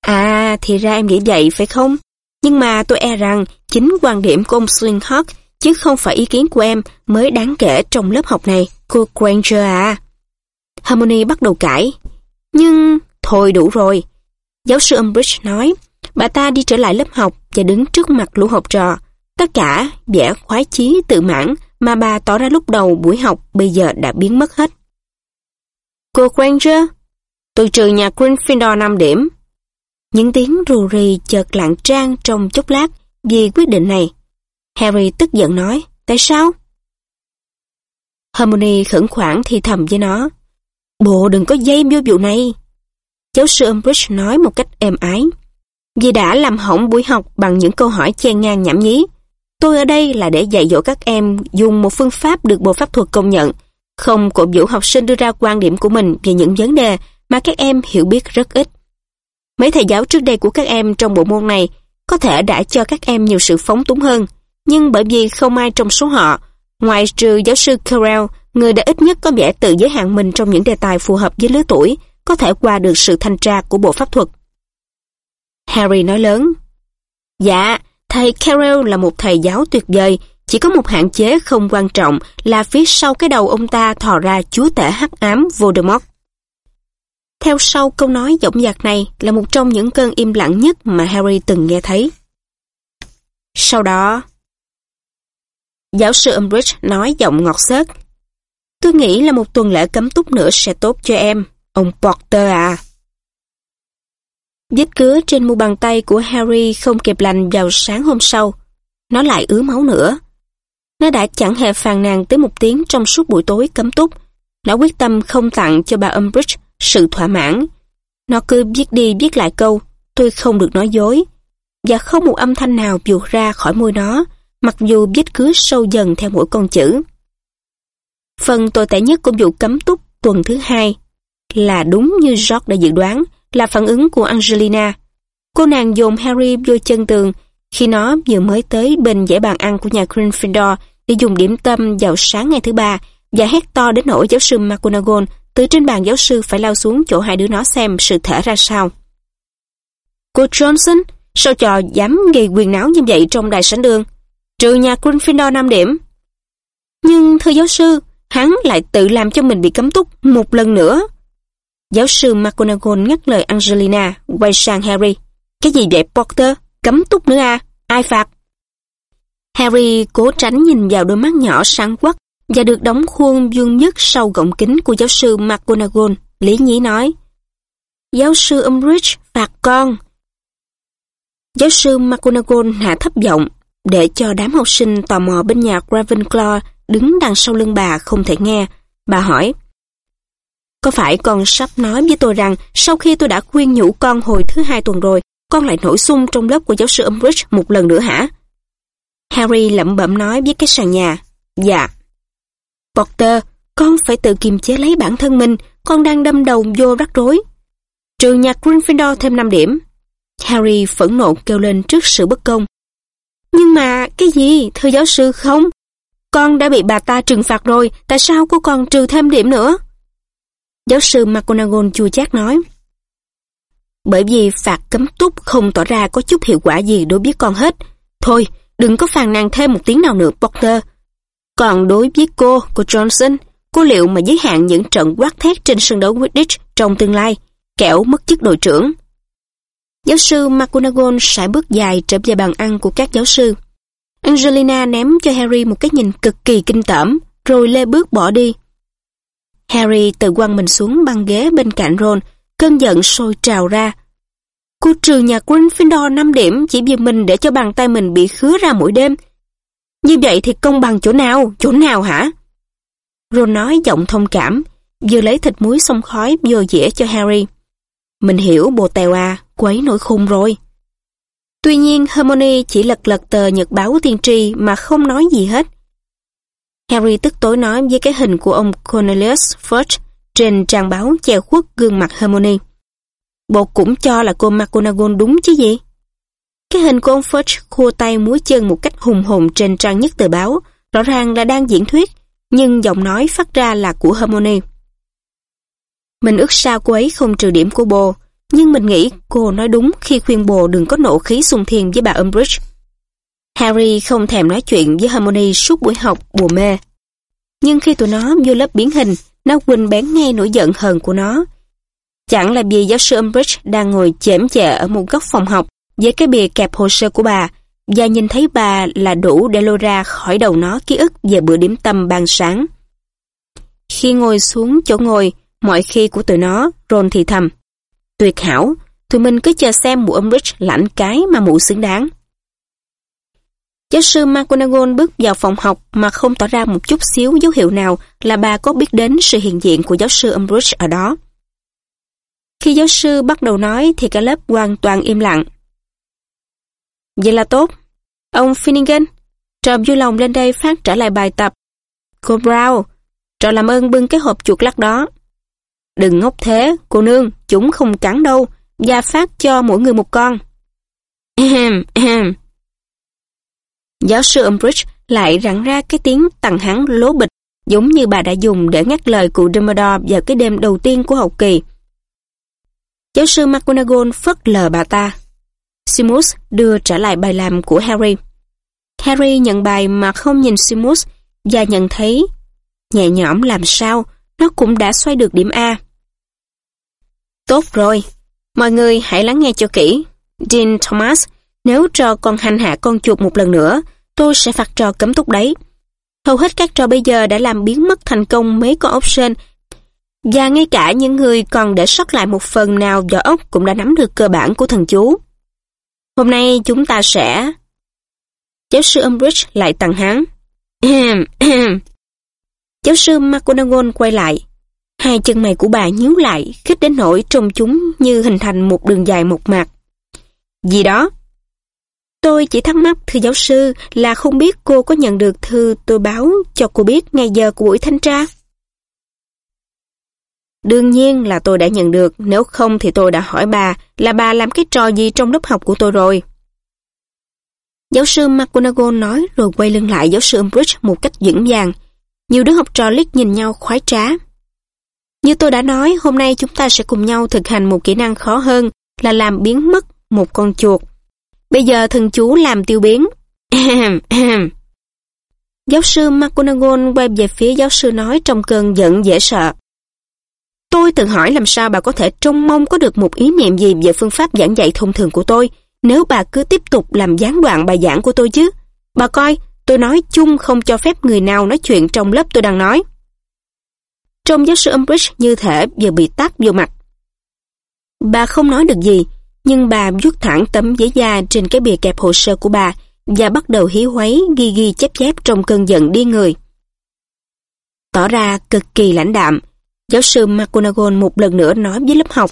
À, thì ra em nghĩ vậy phải không? Nhưng mà tôi e rằng chính quan điểm của ông Slinghart chứ không phải ý kiến của em mới đáng kể trong lớp học này, cô Granger à. Harmony bắt đầu cãi. Nhưng, thôi đủ rồi. Giáo sư Umbridge nói, bà ta đi trở lại lớp học và đứng trước mặt lũ học trò. Tất cả vẻ khoái chí tự mãn mà bà tỏ ra lúc đầu buổi học bây giờ đã biến mất hết. Cô Granger, tôi trừ nhà Gryffindor 5 điểm. Những tiếng rù rì chợt lặng trang trong chốc lát vì quyết định này. Harry tức giận nói, tại sao? Hermione khẩn khoản thì thầm với nó. Bộ đừng có dây vô vụ này. Giáo sư Umbridge nói một cách êm ái. Vì đã làm hỏng buổi học bằng những câu hỏi chen ngang nhảm nhí. Tôi ở đây là để dạy dỗ các em dùng một phương pháp được Bộ Pháp thuật công nhận, không cổ vũ học sinh đưa ra quan điểm của mình về những vấn đề mà các em hiểu biết rất ít. Mấy thầy giáo trước đây của các em trong bộ môn này có thể đã cho các em nhiều sự phóng túng hơn, nhưng bởi vì không ai trong số họ, ngoài trừ giáo sư Carell, người đã ít nhất có vẻ tự giới hạn mình trong những đề tài phù hợp với lứa tuổi, có thể qua được sự thanh tra của Bộ Pháp thuật. Harry nói lớn, Dạ, thầy Carroll là một thầy giáo tuyệt vời, chỉ có một hạn chế không quan trọng là phía sau cái đầu ông ta thò ra chúa tể hắc ám Voldemort. Theo sau câu nói dõng dạc này là một trong những cơn im lặng nhất mà Harry từng nghe thấy. Sau đó, giáo sư Umbridge nói giọng ngọt xớt. Tôi nghĩ là một tuần lễ cấm túc nữa sẽ tốt cho em, ông Potter à. Vết cứa trên mu bàn tay của Harry không kịp lành vào sáng hôm sau. Nó lại ứa máu nữa. Nó đã chẳng hề phàn nàn tới một tiếng trong suốt buổi tối cấm túc. Nó quyết tâm không tặng cho bà Umbridge sự thỏa mãn. Nó cứ viết đi viết lại câu, tôi không được nói dối. Và không một âm thanh nào buộc ra khỏi môi nó, mặc dù vết cứa sâu dần theo mỗi con chữ. Phần tồi tệ nhất của vụ cấm túc tuần thứ hai là đúng như George đã dự đoán, là phản ứng của Angelina. Cô nàng dồn Harry vô chân tường khi nó vừa mới tới bên dãy bàn ăn của nhà Gryffindor để dùng điểm tâm vào sáng ngày thứ ba và hét to đến nỗi giáo sư McGonagall từ trên bàn giáo sư phải lao xuống chỗ hai đứa nó xem sự thể ra sao. Cô Johnson, sao trò dám gây quyền náo như vậy trong đài sảnh đường? Trừ nhà Gryffindor 5 điểm. Nhưng thưa giáo sư, hắn lại tự làm cho mình bị cấm túc một lần nữa. Giáo sư McGonagall ngắt lời Angelina, quay sang Harry. Cái gì vậy Potter? Cấm túc nữa à? Ai phạt? Harry cố tránh nhìn vào đôi mắt nhỏ sáng quắc và được đóng khuôn dương nhất sau gọng kính của giáo sư McGonagall. Lý nhí nói. Giáo sư Umbridge phạt con. Giáo sư McGonagall hạ thấp giọng để cho đám học sinh tò mò bên nhà Ravenclaw đứng đằng sau lưng bà không thể nghe. Bà hỏi. Có phải con sắp nói với tôi rằng sau khi tôi đã khuyên nhủ con hồi thứ hai tuần rồi, con lại nổi xung trong lớp của giáo sư Umbridge một lần nữa hả? Harry lẩm bẩm nói với cái sàn nhà. Dạ. Potter, con phải tự kiềm chế lấy bản thân mình, con đang đâm đầu vô rắc rối. Trừ nhà Gryffindor thêm 5 điểm. Harry phẫn nộ kêu lên trước sự bất công. Nhưng mà, cái gì, thưa giáo sư không? Con đã bị bà ta trừng phạt rồi, tại sao cô còn trừ thêm điểm nữa? Giáo sư McGonagall chua chát nói. Bởi vì phạt cấm túc không tỏ ra có chút hiệu quả gì đối với con hết. Thôi, đừng có phàn nàn thêm một tiếng nào nữa, Potter. Còn đối với cô, cô Johnson, cô liệu mà giới hạn những trận quát thét trên sân đấu Quidditch trong tương lai, kẻo mất chức đội trưởng. Giáo sư McGonagall sải bước dài trở về bàn ăn của các giáo sư. Angelina ném cho Harry một cái nhìn cực kỳ kinh tởm, rồi lê bước bỏ đi. Harry tự quăng mình xuống băng ghế bên cạnh Ron, cơn giận sôi trào ra. Cô trừ nhà Gryffindor 5 điểm chỉ vì mình để cho bàn tay mình bị khứa ra mỗi đêm. Như vậy thì công bằng chỗ nào? Chỗ nào hả? Ron nói giọng thông cảm, vừa lấy thịt muối xông khói vừa dĩa cho Harry. Mình hiểu bồ tèo à, quấy nổi khùng rồi. Tuy nhiên Hermione chỉ lật lật tờ nhật báo tiên tri mà không nói gì hết. Harry tức tối nói với cái hình của ông Cornelius Fudge trên trang báo che khuất gương mặt Hermione. Bộ cũng cho là cô McGonagall đúng chứ gì? Cái hình của ông Fudge khua tay múa chân một cách hùng hồn trên trang nhất tờ báo, rõ ràng là đang diễn thuyết, nhưng giọng nói phát ra là của Hermione. Mình ước sao cô ấy không trừ điểm của bồ, nhưng mình nghĩ cô nói đúng khi khuyên bồ đừng có nộ khí xung thiên với bà Umbridge. Harry không thèm nói chuyện với Hermione suốt buổi học bùa mê. Nhưng khi tụi nó vô lớp biến hình, nó quỳnh bén ngay nỗi giận hờn của nó. Chẳng là vì giáo sư Umbridge đang ngồi chễm chệ ở một góc phòng học với cái bìa kẹp hồ sơ của bà và nhìn thấy bà là đủ để lôi ra khỏi đầu nó ký ức về bữa điểm tâm ban sáng. Khi ngồi xuống chỗ ngồi, mọi khi của tụi nó, Ron thì thầm. Tuyệt hảo, tụi mình cứ chờ xem mụ Umbridge lãnh cái mà mụ xứng đáng. Giáo sư McGonagall bước vào phòng học mà không tỏ ra một chút xíu dấu hiệu nào là bà có biết đến sự hiện diện của giáo sư Umbridge ở đó. Khi giáo sư bắt đầu nói thì cả lớp hoàn toàn im lặng. Vậy là tốt. Ông Finnegan, trò vui lòng lên đây phát trả lại bài tập. Cô Brown, trò làm ơn bưng cái hộp chuột lắc đó. Đừng ngốc thế, cô nương, chúng không cắn đâu, và phát cho mỗi người một con. Giáo sư Umbridge lại rặn ra cái tiếng tằng hắn lố bịch giống như bà đã dùng để ngắt lời cụ Dumbledore vào cái đêm đầu tiên của học kỳ. Giáo sư McGonagall phớt lờ bà ta. Simus đưa trả lại bài làm của Harry. Harry nhận bài mà không nhìn Simus và nhận thấy nhẹ nhõm làm sao nó cũng đã xoay được điểm A. Tốt rồi, mọi người hãy lắng nghe cho kỹ. Dean Thomas, nếu trò còn hành hạ con chuột một lần nữa, tôi sẽ phạt trò cấm túc đấy. Hầu hết các trò bây giờ đã làm biến mất thành công mấy con ốc sên và ngay cả những người còn để sót lại một phần nào vỏ ốc cũng đã nắm được cơ bản của thần chú. Hôm nay chúng ta sẽ... Giáo sư Umbridge lại tặng hắn. Giáo sư McGonagall quay lại. Hai chân mày của bà nhíu lại, khích đến nỗi trông chúng như hình thành một đường dài một mặt. Gì đó? Tôi chỉ thắc mắc, thưa giáo sư, là không biết cô có nhận được thư tôi báo cho cô biết ngày giờ của buổi thanh tra. Đương nhiên là tôi đã nhận được, nếu không thì tôi đã hỏi bà là bà làm cái trò gì trong lớp học của tôi rồi. Giáo sư McGonagall nói rồi quay lưng lại giáo sư Umbridge một cách dững dàng. Nhiều đứa học trò liếc nhìn nhau khoái trá. Như tôi đã nói, hôm nay chúng ta sẽ cùng nhau thực hành một kỹ năng khó hơn là làm biến mất một con chuột. Bây giờ thần chú làm tiêu biến. giáo sư McGonagall quay về phía giáo sư nói trong cơn giận dễ sợ. Tôi từng hỏi làm sao bà có thể trông mong có được một ý niệm gì về phương pháp giảng dạy thông thường của tôi nếu bà cứ tiếp tục làm gián đoạn bài giảng của tôi chứ. Bà coi, tôi nói chung không cho phép người nào nói chuyện trong lớp tôi đang nói. Trong giáo sư Umbridge như thể vừa bị tát vô mặt. Bà không nói được gì, nhưng bà vuốt thẳng tấm giấy da trên cái bìa kẹp hồ sơ của bà và bắt đầu hí hoáy ghi ghi chép chép trong cơn giận đi người. Tỏ ra cực kỳ lãnh đạm, giáo sư McGonagall một lần nữa nói với lớp học.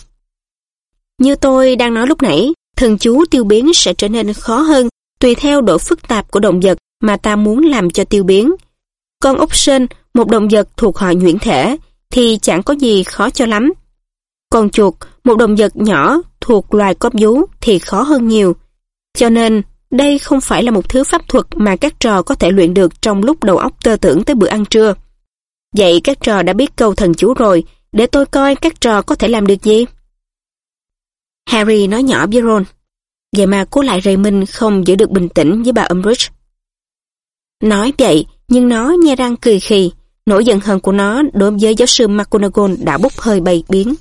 Như tôi đang nói lúc nãy, thần chú tiêu biến sẽ trở nên khó hơn tùy theo độ phức tạp của động vật mà ta muốn làm cho tiêu biến. Con ốc sên, một động vật thuộc họ nhuyễn thể, thì chẳng có gì khó cho lắm. Con chuột, một động vật nhỏ thuộc loài cóp vú thì khó hơn nhiều. Cho nên, đây không phải là một thứ pháp thuật mà các trò có thể luyện được trong lúc đầu óc tơ tưởng tới bữa ăn trưa. Vậy các trò đã biết câu thần chú rồi, để tôi coi các trò có thể làm được gì. Harry nói nhỏ với Ron. Vậy mà cố lại Raymond không giữ được bình tĩnh với bà Umbridge. Nói vậy, nhưng nó nhe răng cười khì, nỗi giận hờn của nó đối với giáo sư McGonagall đã bốc hơi bay biến.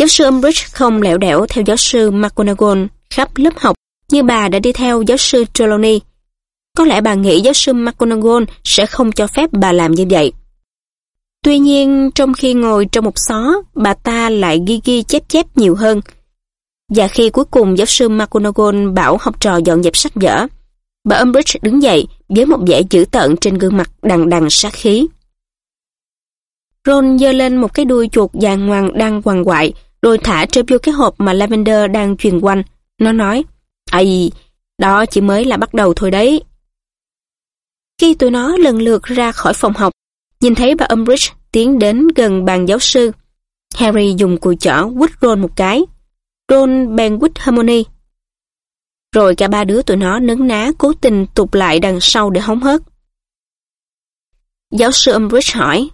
Giáo sư Umbridge không lẻo đẻo theo giáo sư McGonagall khắp lớp học như bà đã đi theo giáo sư Trelawney. Có lẽ bà nghĩ giáo sư McGonagall sẽ không cho phép bà làm như vậy. Tuy nhiên, trong khi ngồi trong một xó, bà ta lại ghi ghi chép chép nhiều hơn. Và khi cuối cùng giáo sư McGonagall bảo học trò dọn dẹp sách vở, bà Umbridge đứng dậy với một vẻ dữ tợn trên gương mặt đằng đằng sát khí. Ron giơ lên một cái đuôi chuột vàng ngoằn đang quằn quại, rồi thả trở vô cái hộp mà Lavender đang truyền quanh. Nó nói, Ây, đó chỉ mới là bắt đầu thôi đấy. Khi tụi nó lần lượt ra khỏi phòng học, nhìn thấy bà Umbridge tiến đến gần bàn giáo sư, Harry dùng cùi chỏ quýt Ron một cái. Ron bèn quýt Harmony. Rồi cả ba đứa tụi nó nấn ná cố tình tụt lại đằng sau để hóng hớt. Giáo sư Umbridge hỏi,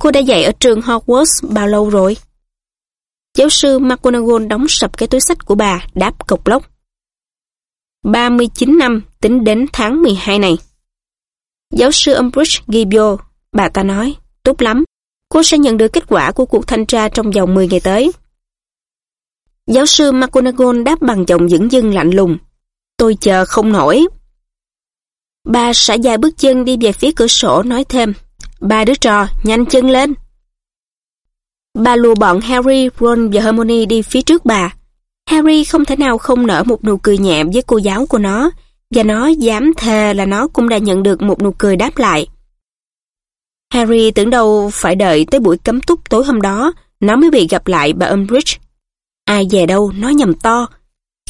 cô đã dạy ở trường Hogwarts bao lâu rồi? Giáo sư McGonagall đóng sập cái túi sách của bà, đáp cộc lốc. 39 năm tính đến tháng 12 này. Giáo sư Umbridge ghi vô, bà ta nói, tốt lắm, cô sẽ nhận được kết quả của cuộc thanh tra trong vòng 10 ngày tới. Giáo sư McGonagall đáp bằng giọng dững dưng lạnh lùng. Tôi chờ không nổi. Bà xả dài bước chân đi về phía cửa sổ nói thêm, ba đứa trò, nhanh chân lên. Bà lùa bọn Harry, Ron và Hermione đi phía trước bà. Harry không thể nào không nở một nụ cười nhẹ với cô giáo của nó, và nó dám thề là nó cũng đã nhận được một nụ cười đáp lại. Harry tưởng đâu phải đợi tới buổi cấm túc tối hôm đó, nó mới bị gặp lại bà Umbridge. Ai về đâu, nó nhầm to.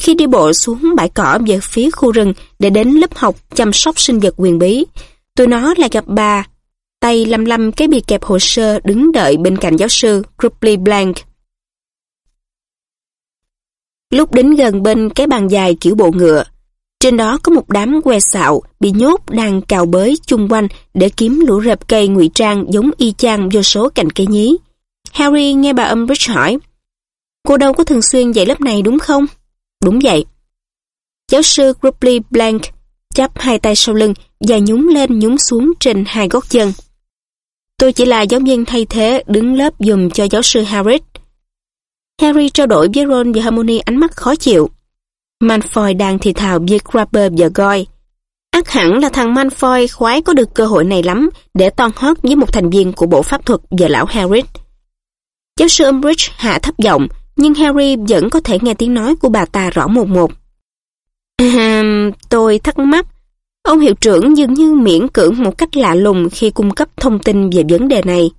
Khi đi bộ xuống bãi cỏ về phía khu rừng để đến lớp học chăm sóc sinh vật quyền bí, tụi nó lại gặp bà tay lăm lăm cái bìa kẹp hồ sơ đứng đợi bên cạnh giáo sư Grubbly Blank. Lúc đến gần bên cái bàn dài kiểu bộ ngựa, trên đó có một đám que xạo bị nhốt đang cào bới chung quanh để kiếm lũ rệp cây ngụy trang giống y chang vô số cành cây nhí. Harry nghe bà Umbridge hỏi, Cô đâu có thường xuyên dạy lớp này đúng không? Đúng vậy. Giáo sư Grubbly Blank chắp hai tay sau lưng và nhún lên nhún xuống trên hai gót chân. Tôi chỉ là giáo viên thay thế đứng lớp dùm cho giáo sư Harris. Harry trao đổi với Ron và Hermione ánh mắt khó chịu. Malfoy đang thì thào với Crabbe và Goy. Ác hẳn là thằng Malfoy khoái có được cơ hội này lắm để toan hót với một thành viên của bộ pháp thuật và lão Harris. Giáo sư Umbridge hạ thấp giọng, nhưng Harry vẫn có thể nghe tiếng nói của bà ta rõ một một. À, tôi thắc mắc, ông hiệu trưởng dường như miễn cưỡng một cách lạ lùng khi cung cấp thông tin về vấn đề này.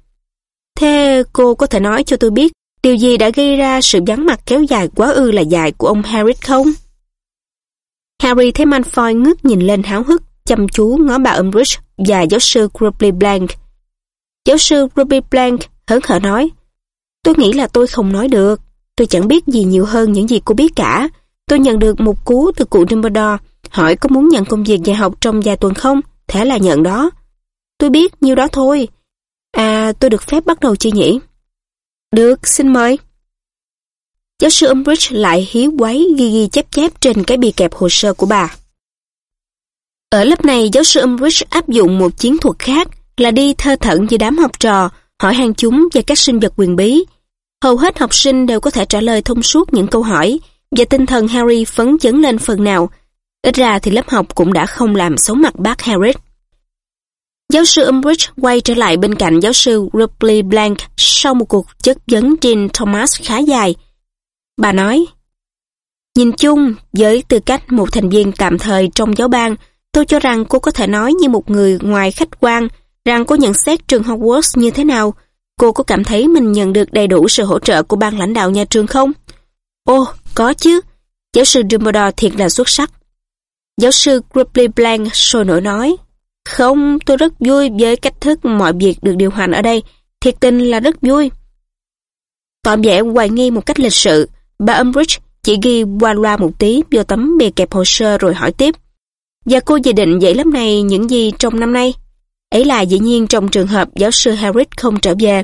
Thế cô có thể nói cho tôi biết điều gì đã gây ra sự vắng mặt kéo dài quá ư là dài của ông Harry không? Harry thấy Malfoy ngước nhìn lên háo hức, chăm chú ngó bà Umbridge và giáo sư Grubbly Blank. Giáo sư Grubbly Blank hớn hở nói, tôi nghĩ là tôi không nói được. Tôi chẳng biết gì nhiều hơn những gì cô biết cả. Tôi nhận được một cú từ cụ Dumbledore hỏi có muốn nhận công việc dạy học trong vài tuần không? Thế là nhận đó. Tôi biết nhiêu đó thôi. À, tôi được phép bắt đầu chưa nhỉ? Được, xin mời. Giáo sư Umbridge lại hiếu quấy ghi ghi chép chép trên cái bì kẹp hồ sơ của bà. Ở lớp này, giáo sư Umbridge áp dụng một chiến thuật khác là đi thơ thẩn với đám học trò, hỏi hàng chúng về các sinh vật quyền bí. Hầu hết học sinh đều có thể trả lời thông suốt những câu hỏi, và tinh thần Harry phấn chấn lên phần nào. Ít ra thì lớp học cũng đã không làm xấu mặt bác Harris. Giáo sư Umbridge quay trở lại bên cạnh giáo sư Ripley Blank sau một cuộc chất vấn Dean Thomas khá dài. Bà nói, Nhìn chung, với tư cách một thành viên tạm thời trong giáo ban, tôi cho rằng cô có thể nói như một người ngoài khách quan rằng cô nhận xét trường Hogwarts như thế nào. Cô có cảm thấy mình nhận được đầy đủ sự hỗ trợ của ban lãnh đạo nhà trường không? Ồ, có chứ. Giáo sư Dumbledore thiệt là xuất sắc. Giáo sư Gripply Blank sôi nổi nói. Không, tôi rất vui với cách thức mọi việc được điều hành ở đây. Thiệt tình là rất vui. Tỏ vẻ hoài nghi một cách lịch sự, bà Umbridge chỉ ghi qua loa một tí vô tấm bìa kẹp hồ sơ rồi hỏi tiếp. Và cô dự định dạy lớp này những gì trong năm nay? Ấy là dĩ nhiên trong trường hợp giáo sư Harris không trở về.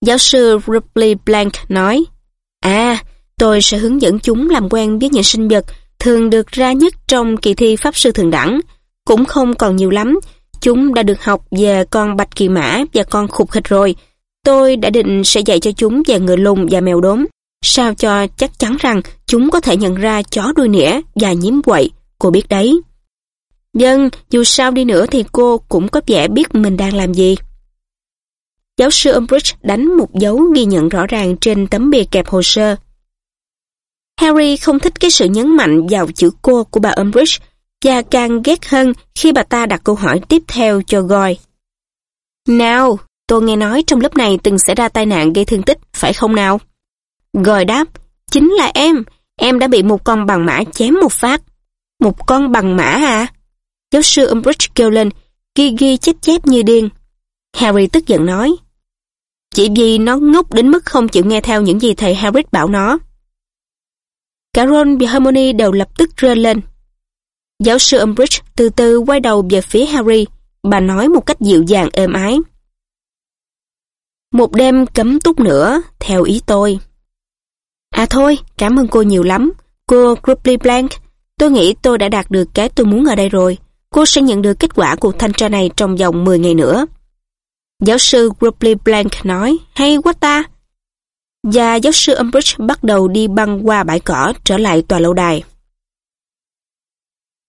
Giáo sư Ripley Blank nói, À, tôi sẽ hướng dẫn chúng làm quen với những sinh vật thường được ra nhất trong kỳ thi Pháp Sư Thường Đẳng. Cũng không còn nhiều lắm, chúng đã được học về con bạch kỳ mã và con khục khịch rồi. Tôi đã định sẽ dạy cho chúng về ngựa lùn và mèo đốm, sao cho chắc chắn rằng chúng có thể nhận ra chó đuôi nĩa và nhím quậy, cô biết đấy. Dân, dù sao đi nữa thì cô cũng có vẻ biết mình đang làm gì. Giáo sư Umbridge đánh một dấu ghi nhận rõ ràng trên tấm bìa kẹp hồ sơ. Harry không thích cái sự nhấn mạnh vào chữ cô của bà Umbridge và càng ghét hơn khi bà ta đặt câu hỏi tiếp theo cho Goy. Nào, tôi nghe nói trong lớp này từng xảy ra tai nạn gây thương tích, phải không nào? Goy đáp, chính là em, em đã bị một con bằng mã chém một phát. Một con bằng mã à? Giáo sư Umbridge kêu lên, ghi ghi chép chép như điên. Harry tức giận nói, chỉ vì nó ngốc đến mức không chịu nghe theo những gì thầy Harry bảo nó. Cả Ron và Hermione đều lập tức rên lên. Giáo sư Umbridge từ từ quay đầu về phía Harry, bà nói một cách dịu dàng êm ái. Một đêm cấm túc nữa, theo ý tôi. À thôi, cảm ơn cô nhiều lắm. Cô Grubbly Blank, tôi nghĩ tôi đã đạt được cái tôi muốn ở đây rồi. Cô sẽ nhận được kết quả cuộc thanh tra này trong vòng 10 ngày nữa. Giáo sư Grubbly Blank nói, hay quá ta. Và giáo sư Umbridge bắt đầu đi băng qua bãi cỏ trở lại tòa lâu đài.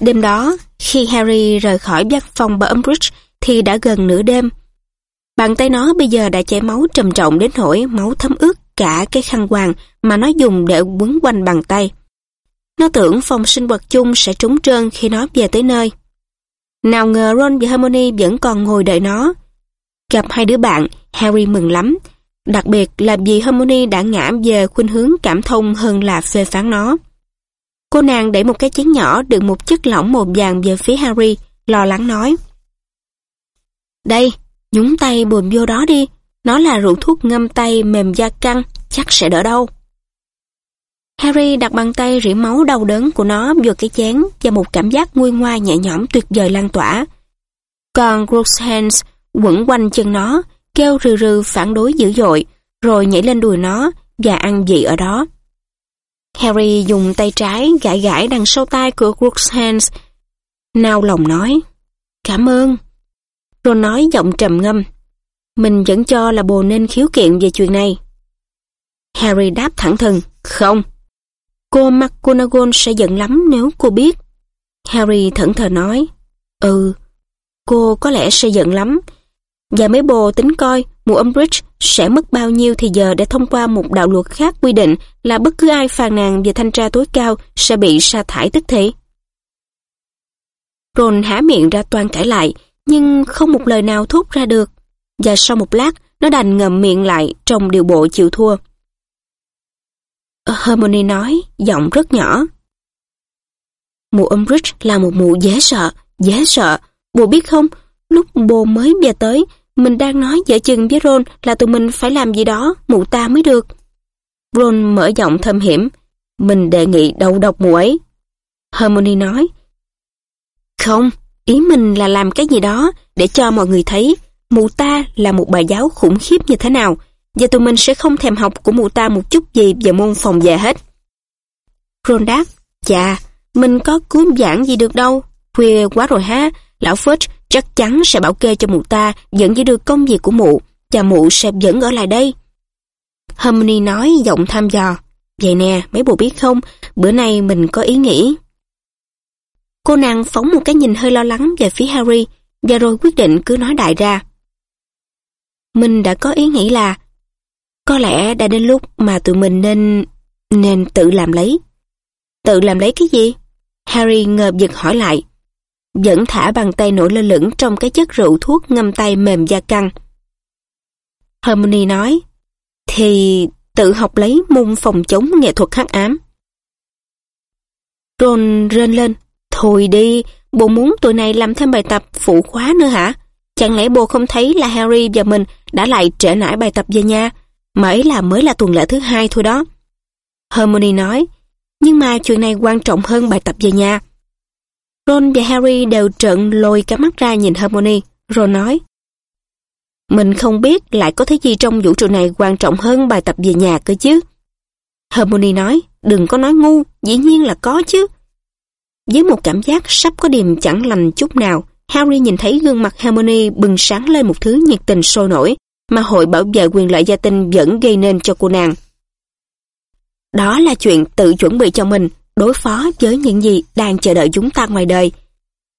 Đêm đó, khi Harry rời khỏi văn phòng bà Umbridge thì đã gần nửa đêm. Bàn tay nó bây giờ đã chảy máu trầm trọng đến nỗi máu thấm ướt cả cái khăn quàng mà nó dùng để quấn quanh bàn tay. Nó tưởng phòng sinh vật chung sẽ trống trơn khi nó về tới nơi. Nào ngờ Ron và Hermione vẫn còn ngồi đợi nó. Gặp hai đứa bạn, Harry mừng lắm. Đặc biệt là vì Hermione đã ngã về khuynh hướng cảm thông hơn là phê phán nó. Cô nàng đẩy một cái chén nhỏ đựng một chất lỏng màu vàng về phía Harry, lo lắng nói. Đây, nhúng tay bùm vô đó đi, nó là rượu thuốc ngâm tay mềm da căng, chắc sẽ đỡ đâu. Harry đặt bàn tay rỉ máu đau đớn của nó vào cái chén và một cảm giác nguôi ngoai nhẹ nhõm tuyệt vời lan tỏa. Còn Crookshanks quẩn quanh chân nó, kêu rừ rừ phản đối dữ dội, rồi nhảy lên đùi nó và ăn dị ở đó. Harry dùng tay trái gãi gãi đằng sau tai của Crookshanks, nao lòng nói, cảm ơn. Rồi nói giọng trầm ngâm, mình vẫn cho là bồ nên khiếu kiện về chuyện này. Harry đáp thẳng thừng, không. Cô McGonagall sẽ giận lắm nếu cô biết. Harry thẫn thờ nói, ừ, cô có lẽ sẽ giận lắm. Và mấy bồ tính coi mụ Umbridge sẽ mất bao nhiêu thì giờ để thông qua một đạo luật khác quy định là bất cứ ai phàn nàn về thanh tra tối cao sẽ bị sa thải tức thì. Ron há miệng ra toan cãi lại, nhưng không một lời nào thốt ra được. Và sau một lát, nó đành ngậm miệng lại trong điều bộ chịu thua. Hermione nói, giọng rất nhỏ. Mụ Umbridge là một mụ dễ sợ, dễ sợ. Bồ biết không, lúc bồ mới về tới, mình đang nói dở chừng với Ron là tụi mình phải làm gì đó, mụ ta mới được. Ron mở giọng thâm hiểm, mình đề nghị đầu độc mụ ấy. Hermione nói, không, ý mình là làm cái gì đó để cho mọi người thấy mụ ta là một bà giáo khủng khiếp như thế nào, và tụi mình sẽ không thèm học của mụ ta một chút gì về môn phòng về hết. Ron đáp, chà, mình có cứu giảng gì được đâu, khuya quá rồi ha, lão Fudge chắc chắn sẽ bảo kê cho mụ ta dẫn giữ được công việc của mụ, và mụ sẽ vẫn ở lại đây. Hermione nói giọng tham dò, vậy nè, mấy bộ biết không, bữa nay mình có ý nghĩ. Cô nàng phóng một cái nhìn hơi lo lắng về phía Harry, và rồi quyết định cứ nói đại ra. Mình đã có ý nghĩ là có lẽ đã đến lúc mà tụi mình nên... nên tự làm lấy. Tự làm lấy cái gì? Harry ngợp giật hỏi lại. Vẫn thả bàn tay nổi lơ lửng trong cái chất rượu thuốc ngâm tay mềm da căng. Hermione nói, thì tự học lấy môn phòng chống nghệ thuật hắc ám. Ron rên lên, thôi đi, bộ muốn tụi này làm thêm bài tập phụ khóa nữa hả? Chẳng lẽ bố không thấy là Harry và mình đã lại trễ nải bài tập về nhà? Mà ấy là mới là tuần lễ thứ hai thôi đó. Hermione nói, nhưng mà chuyện này quan trọng hơn bài tập về nhà. Ron và Harry đều trợn lôi cả mắt ra nhìn Hermione, rồi nói, Mình không biết lại có thứ gì trong vũ trụ này quan trọng hơn bài tập về nhà cơ chứ. Hermione nói, đừng có nói ngu, dĩ nhiên là có chứ. Với một cảm giác sắp có điềm chẳng lành chút nào, Harry nhìn thấy gương mặt Hermione bừng sáng lên một thứ nhiệt tình sôi nổi, mà Hội Bảo vệ quyền lợi gia tinh vẫn gây nên cho cô nàng. Đó là chuyện tự chuẩn bị cho mình, đối phó với những gì đang chờ đợi chúng ta ngoài đời.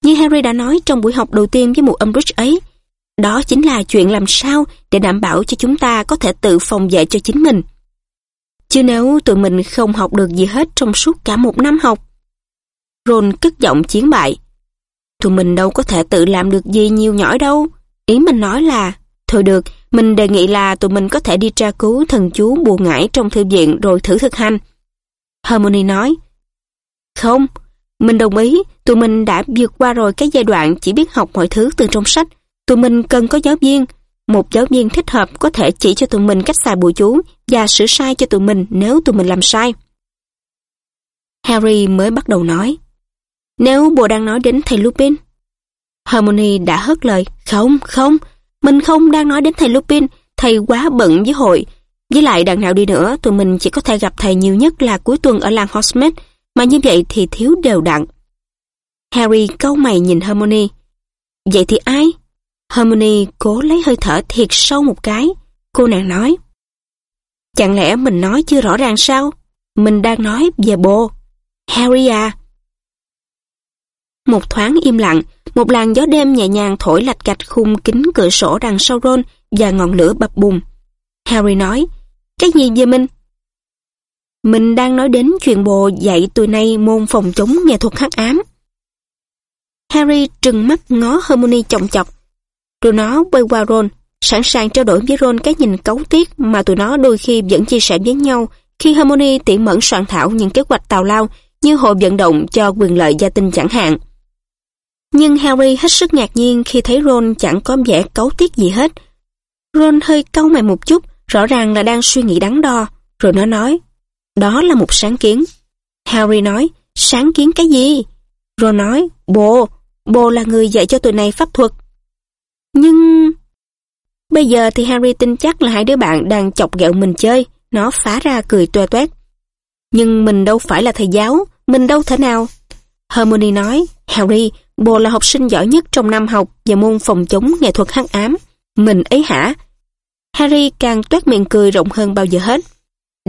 Như Harry đã nói trong buổi học đầu tiên với một Umbridge ấy, đó chính là chuyện làm sao để đảm bảo cho chúng ta có thể tự phòng vệ cho chính mình. Chứ nếu tụi mình không học được gì hết trong suốt cả một năm học. Ron cất giọng chiến bại. Tụi mình đâu có thể tự làm được gì nhiều nhỏi đâu. Ý mình nói là, thôi được, mình đề nghị là tụi mình có thể đi tra cứu thần chú bùa ngải trong thư viện rồi thử thực hành. Harmony nói, không, mình đồng ý, tụi mình đã vượt qua rồi cái giai đoạn chỉ biết học mọi thứ từ trong sách. Tụi mình cần có giáo viên. Một giáo viên thích hợp có thể chỉ cho tụi mình cách xài bùa chú và sửa sai cho tụi mình nếu tụi mình làm sai. Harry mới bắt đầu nói. Nếu bồ đang nói đến thầy Lupin. Harmony đã hất lời. Không, không, mình không đang nói đến thầy Lupin, thầy quá bận với hội. Với lại đằng nào đi nữa, tụi mình chỉ có thể gặp thầy nhiều nhất là cuối tuần ở làng Hogsmeade, mà như vậy thì thiếu đều đặn. Harry câu mày nhìn Hermione. Vậy thì ai? Hermione cố lấy hơi thở thiệt sâu một cái. Cô nàng nói. Chẳng lẽ mình nói chưa rõ ràng sao? Mình đang nói về bồ. Harry à. Một thoáng im lặng, một làn gió đêm nhẹ nhàng thổi lạch cạch khung kính cửa sổ đằng sau Ron và ngọn lửa bập bùng. Harry nói, cái gì vậy mình? Mình đang nói đến chuyện bồ dạy tụi nay môn phòng chống nghệ thuật hắc ám. Harry trừng mắt ngó Hermione chồng chọc. Tụi nó quay qua Ron, sẵn sàng trao đổi với Ron cái nhìn cấu tiết mà tụi nó đôi khi vẫn chia sẻ với nhau khi Hermione tỉ mẫn soạn thảo những kế hoạch tào lao như hội vận động cho quyền lợi gia tinh chẳng hạn. Nhưng Harry hết sức ngạc nhiên khi thấy Ron chẳng có vẻ cấu tiết gì hết. Ron hơi cau mày một chút, rõ ràng là đang suy nghĩ đắn đo, rồi nó nói, đó là một sáng kiến. Harry nói, sáng kiến cái gì? Ron nói, bồ, bồ là người dạy cho tụi này pháp thuật. Nhưng... Bây giờ thì Harry tin chắc là hai đứa bạn đang chọc ghẹo mình chơi. Nó phá ra cười toe toét. Nhưng mình đâu phải là thầy giáo, mình đâu thể nào. Hermione nói, Harry, bồ là học sinh giỏi nhất trong năm học và môn phòng chống nghệ thuật hắc ám. Mình ấy hả? Harry càng toét miệng cười rộng hơn bao giờ hết.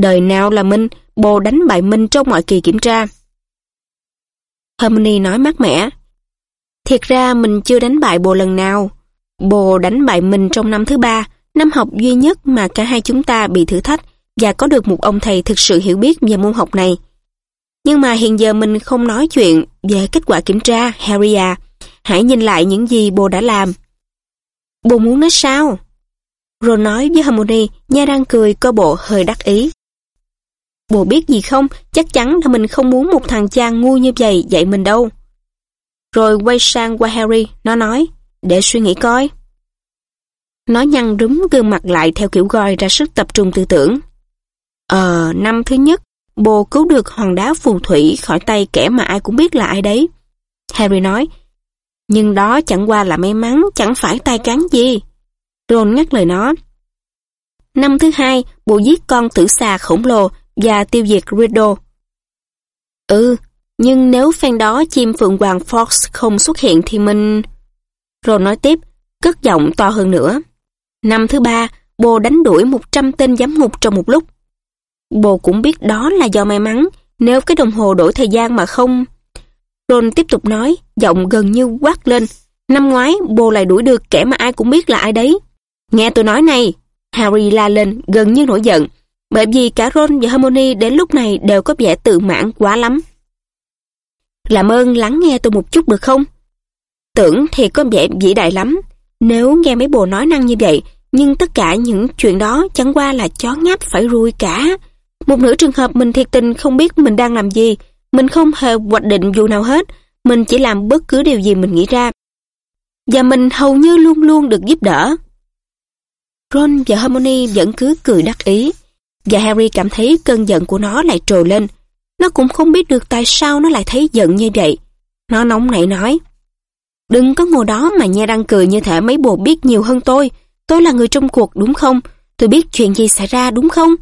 Đời nào là Minh, bồ đánh bại Minh trong mọi kỳ kiểm tra. Hermione nói mát mẻ. Thiệt ra mình chưa đánh bại bồ lần nào. Bồ đánh bại mình trong năm thứ ba, năm học duy nhất mà cả hai chúng ta bị thử thách và có được một ông thầy thực sự hiểu biết về môn học này. Nhưng mà hiện giờ mình không nói chuyện về kết quả kiểm tra, Harry à. Hãy nhìn lại những gì bồ đã làm. Bồ muốn nói sao? Ron nói với Hermione, nha đang cười cơ bộ hơi đắc ý. Bồ biết gì không, chắc chắn là mình không muốn một thằng cha ngu như vậy dạy mình đâu. Rồi quay sang qua Harry, nó nói, để suy nghĩ coi. Nó nhăn rúm gương mặt lại theo kiểu gọi ra sức tập trung tư tưởng. Ờ, năm thứ nhất, bồ cứu được hòn đá phù thủy khỏi tay kẻ mà ai cũng biết là ai đấy. Harry nói, nhưng đó chẳng qua là may mắn, chẳng phải tay cán gì. Ron ngắt lời nó. Năm thứ hai, bộ giết con tử xà khổng lồ và tiêu diệt Riddle. Ừ, nhưng nếu phen đó chim phượng hoàng Fox không xuất hiện thì mình... Rồi nói tiếp, cất giọng to hơn nữa. Năm thứ ba, bồ đánh đuổi 100 tên giám ngục trong một lúc. Bồ cũng biết đó là do may mắn, nếu cái đồng hồ đổi thời gian mà không... Ron tiếp tục nói, giọng gần như quát lên. Năm ngoái, bồ lại đuổi được kẻ mà ai cũng biết là ai đấy. Nghe tôi nói này, Harry la lên gần như nổi giận, bởi vì cả Ron và Hermione đến lúc này đều có vẻ tự mãn quá lắm. Làm ơn lắng nghe tôi một chút được không? Tưởng thì có vẻ vĩ đại lắm, nếu nghe mấy bồ nói năng như vậy, nhưng tất cả những chuyện đó chẳng qua là chó ngáp phải ruồi cả. Một nửa trường hợp mình thiệt tình không biết mình đang làm gì, mình không hề hoạch định dù nào hết, mình chỉ làm bất cứ điều gì mình nghĩ ra. Và mình hầu như luôn luôn được giúp đỡ. Ron và Hermione vẫn cứ cười đắc ý, và Harry cảm thấy cơn giận của nó lại trồi lên. Nó cũng không biết được tại sao nó lại thấy giận như vậy. Nó nóng nảy nói, Đừng có ngồi đó mà nhe răng cười như thể mấy bồ biết nhiều hơn tôi. Tôi là người trong cuộc đúng không? Tôi biết chuyện gì xảy ra đúng không?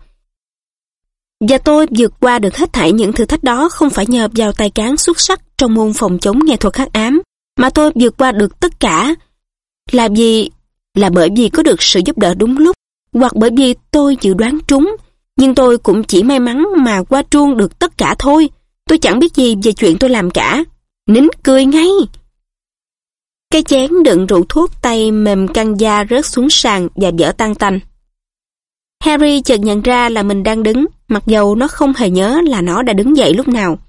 Và tôi vượt qua được hết thảy những thử thách đó không phải nhờ vào tài cán xuất sắc trong môn phòng chống nghệ thuật hắc ám, mà tôi vượt qua được tất cả. Là vì là bởi vì có được sự giúp đỡ đúng lúc, hoặc bởi vì tôi dự đoán trúng, nhưng tôi cũng chỉ may mắn mà qua truông được tất cả thôi. Tôi chẳng biết gì về chuyện tôi làm cả. Nín cười ngay. Cái chén đựng rượu thuốc tay mềm căng da rớt xuống sàn và vỡ tan tành Harry chợt nhận ra là mình đang đứng, mặc dầu nó không hề nhớ là nó đã đứng dậy lúc nào.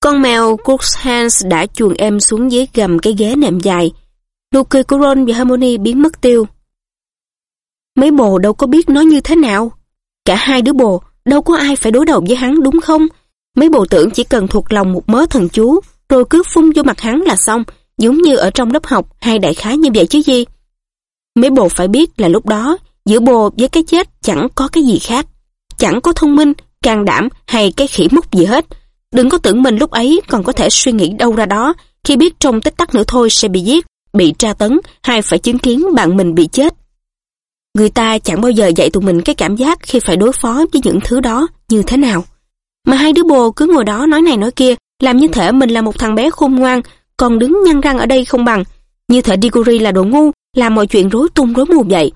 Con mèo Crookshanks đã chuồn em xuống dưới gầm cái ghế nệm dài. Nụ cười của Ron và Harmony biến mất tiêu. Mấy bồ đâu có biết nó như thế nào. Cả hai đứa bồ, đâu có ai phải đối đầu với hắn đúng không? Mấy bồ tưởng chỉ cần thuộc lòng một mớ thần chú, rồi cứ phun vô mặt hắn là xong, giống như ở trong lớp học hay đại khái như vậy chứ gì. Mấy bồ phải biết là lúc đó, giữa bồ với cái chết chẳng có cái gì khác. Chẳng có thông minh, can đảm hay cái khỉ múc gì hết. Đừng có tưởng mình lúc ấy còn có thể suy nghĩ đâu ra đó khi biết trong tích tắc nữa thôi sẽ bị giết, bị tra tấn hay phải chứng kiến bạn mình bị chết. Người ta chẳng bao giờ dạy tụi mình cái cảm giác khi phải đối phó với những thứ đó như thế nào. Mà hai đứa bồ cứ ngồi đó nói này nói kia, làm như thể mình là một thằng bé khôn ngoan, còn đứng nhăn răng ở đây không bằng. Như thể Diggory là đồ ngu, làm mọi chuyện rối tung rối mù vậy.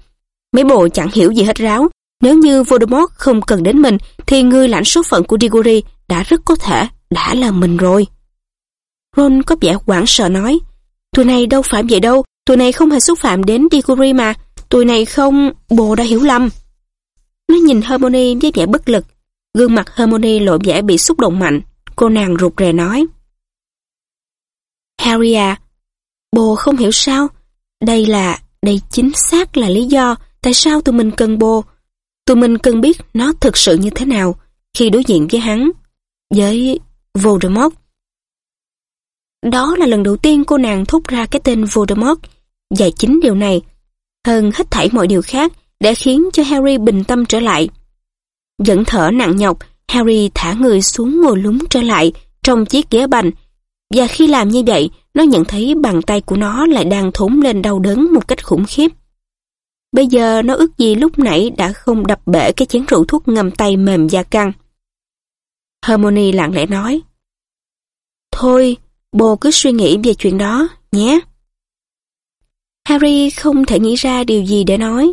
Mấy bồ chẳng hiểu gì hết ráo. Nếu như Voldemort không cần đến mình, thì người lãnh số phận của Diggory đã rất có thể đã là mình rồi. Ron có vẻ hoảng sợ nói, tụi này đâu phải vậy đâu, tụi này không hề xúc phạm đến Diggory mà, tụi này không, bồ đã hiểu lầm. Nó nhìn Hermione với vẻ bất lực, gương mặt Hermione lộ vẻ bị xúc động mạnh, cô nàng rụt rè nói. Harry à, bồ không hiểu sao, đây là, đây chính xác là lý do tại sao tụi mình cần bồ. Tụi mình cần biết nó thực sự như thế nào khi đối diện với hắn, với Voldemort. Đó là lần đầu tiên cô nàng thốt ra cái tên Voldemort, và chính điều này, hơn hết thảy mọi điều khác, đã khiến cho Harry bình tâm trở lại. Vẫn thở nặng nhọc, Harry thả người xuống ngồi lúng trở lại trong chiếc ghế bành và khi làm như vậy, nó nhận thấy bàn tay của nó lại đang thốn lên đau đớn một cách khủng khiếp. Bây giờ nó ước gì lúc nãy đã không đập bể cái chén rượu thuốc ngầm tay mềm da căng. Hermione lặng lẽ nói. Thôi, bồ cứ suy nghĩ về chuyện đó, nhé. Harry không thể nghĩ ra điều gì để nói.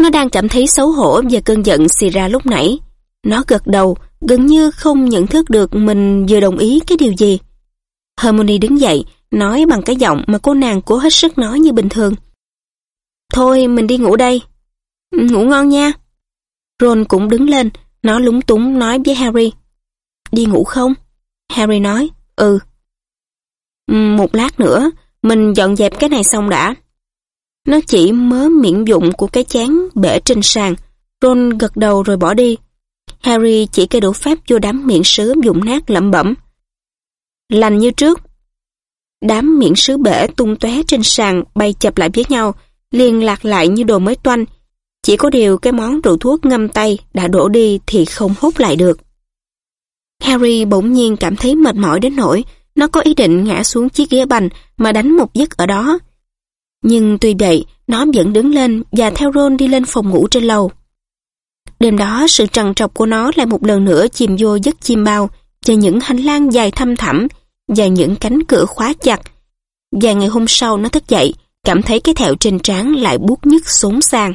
Nó đang cảm thấy xấu hổ và cơn giận xì ra lúc nãy. Nó gật đầu, gần như không nhận thức được mình vừa đồng ý cái điều gì. Hermione đứng dậy, nói bằng cái giọng mà cô nàng cố hết sức nói như bình thường. Thôi, mình đi ngủ đây. Ngủ ngon nha. Ron cũng đứng lên, nó lúng túng nói với Harry. Đi ngủ không? Harry nói, ừ. Một lát nữa, mình dọn dẹp cái này xong đã. Nó chỉ mớ miệng dụng của cái chén bể trên sàn. Ron gật đầu rồi bỏ đi. Harry chỉ cây đũa phép vô đám miệng sứ dụng nát lẩm bẩm. Lành như trước. Đám miệng sứ bể tung tóe trên sàn bay chập lại với nhau, liền lạc lại như đồ mới toanh. Chỉ có điều cái món rượu thuốc ngâm tay đã đổ đi thì không hút lại được. Harry bỗng nhiên cảm thấy mệt mỏi đến nỗi nó có ý định ngã xuống chiếc ghế bành mà đánh một giấc ở đó. Nhưng tuy vậy, nó vẫn đứng lên và theo Ron đi lên phòng ngủ trên lầu. Đêm đó, sự trằn trọc của nó lại một lần nữa chìm vô giấc chim bao và những hành lang dài thăm thẳm và những cánh cửa khóa chặt. Và ngày hôm sau nó thức dậy, cảm thấy cái thẹo trên trán lại buốt nhức xuống sang.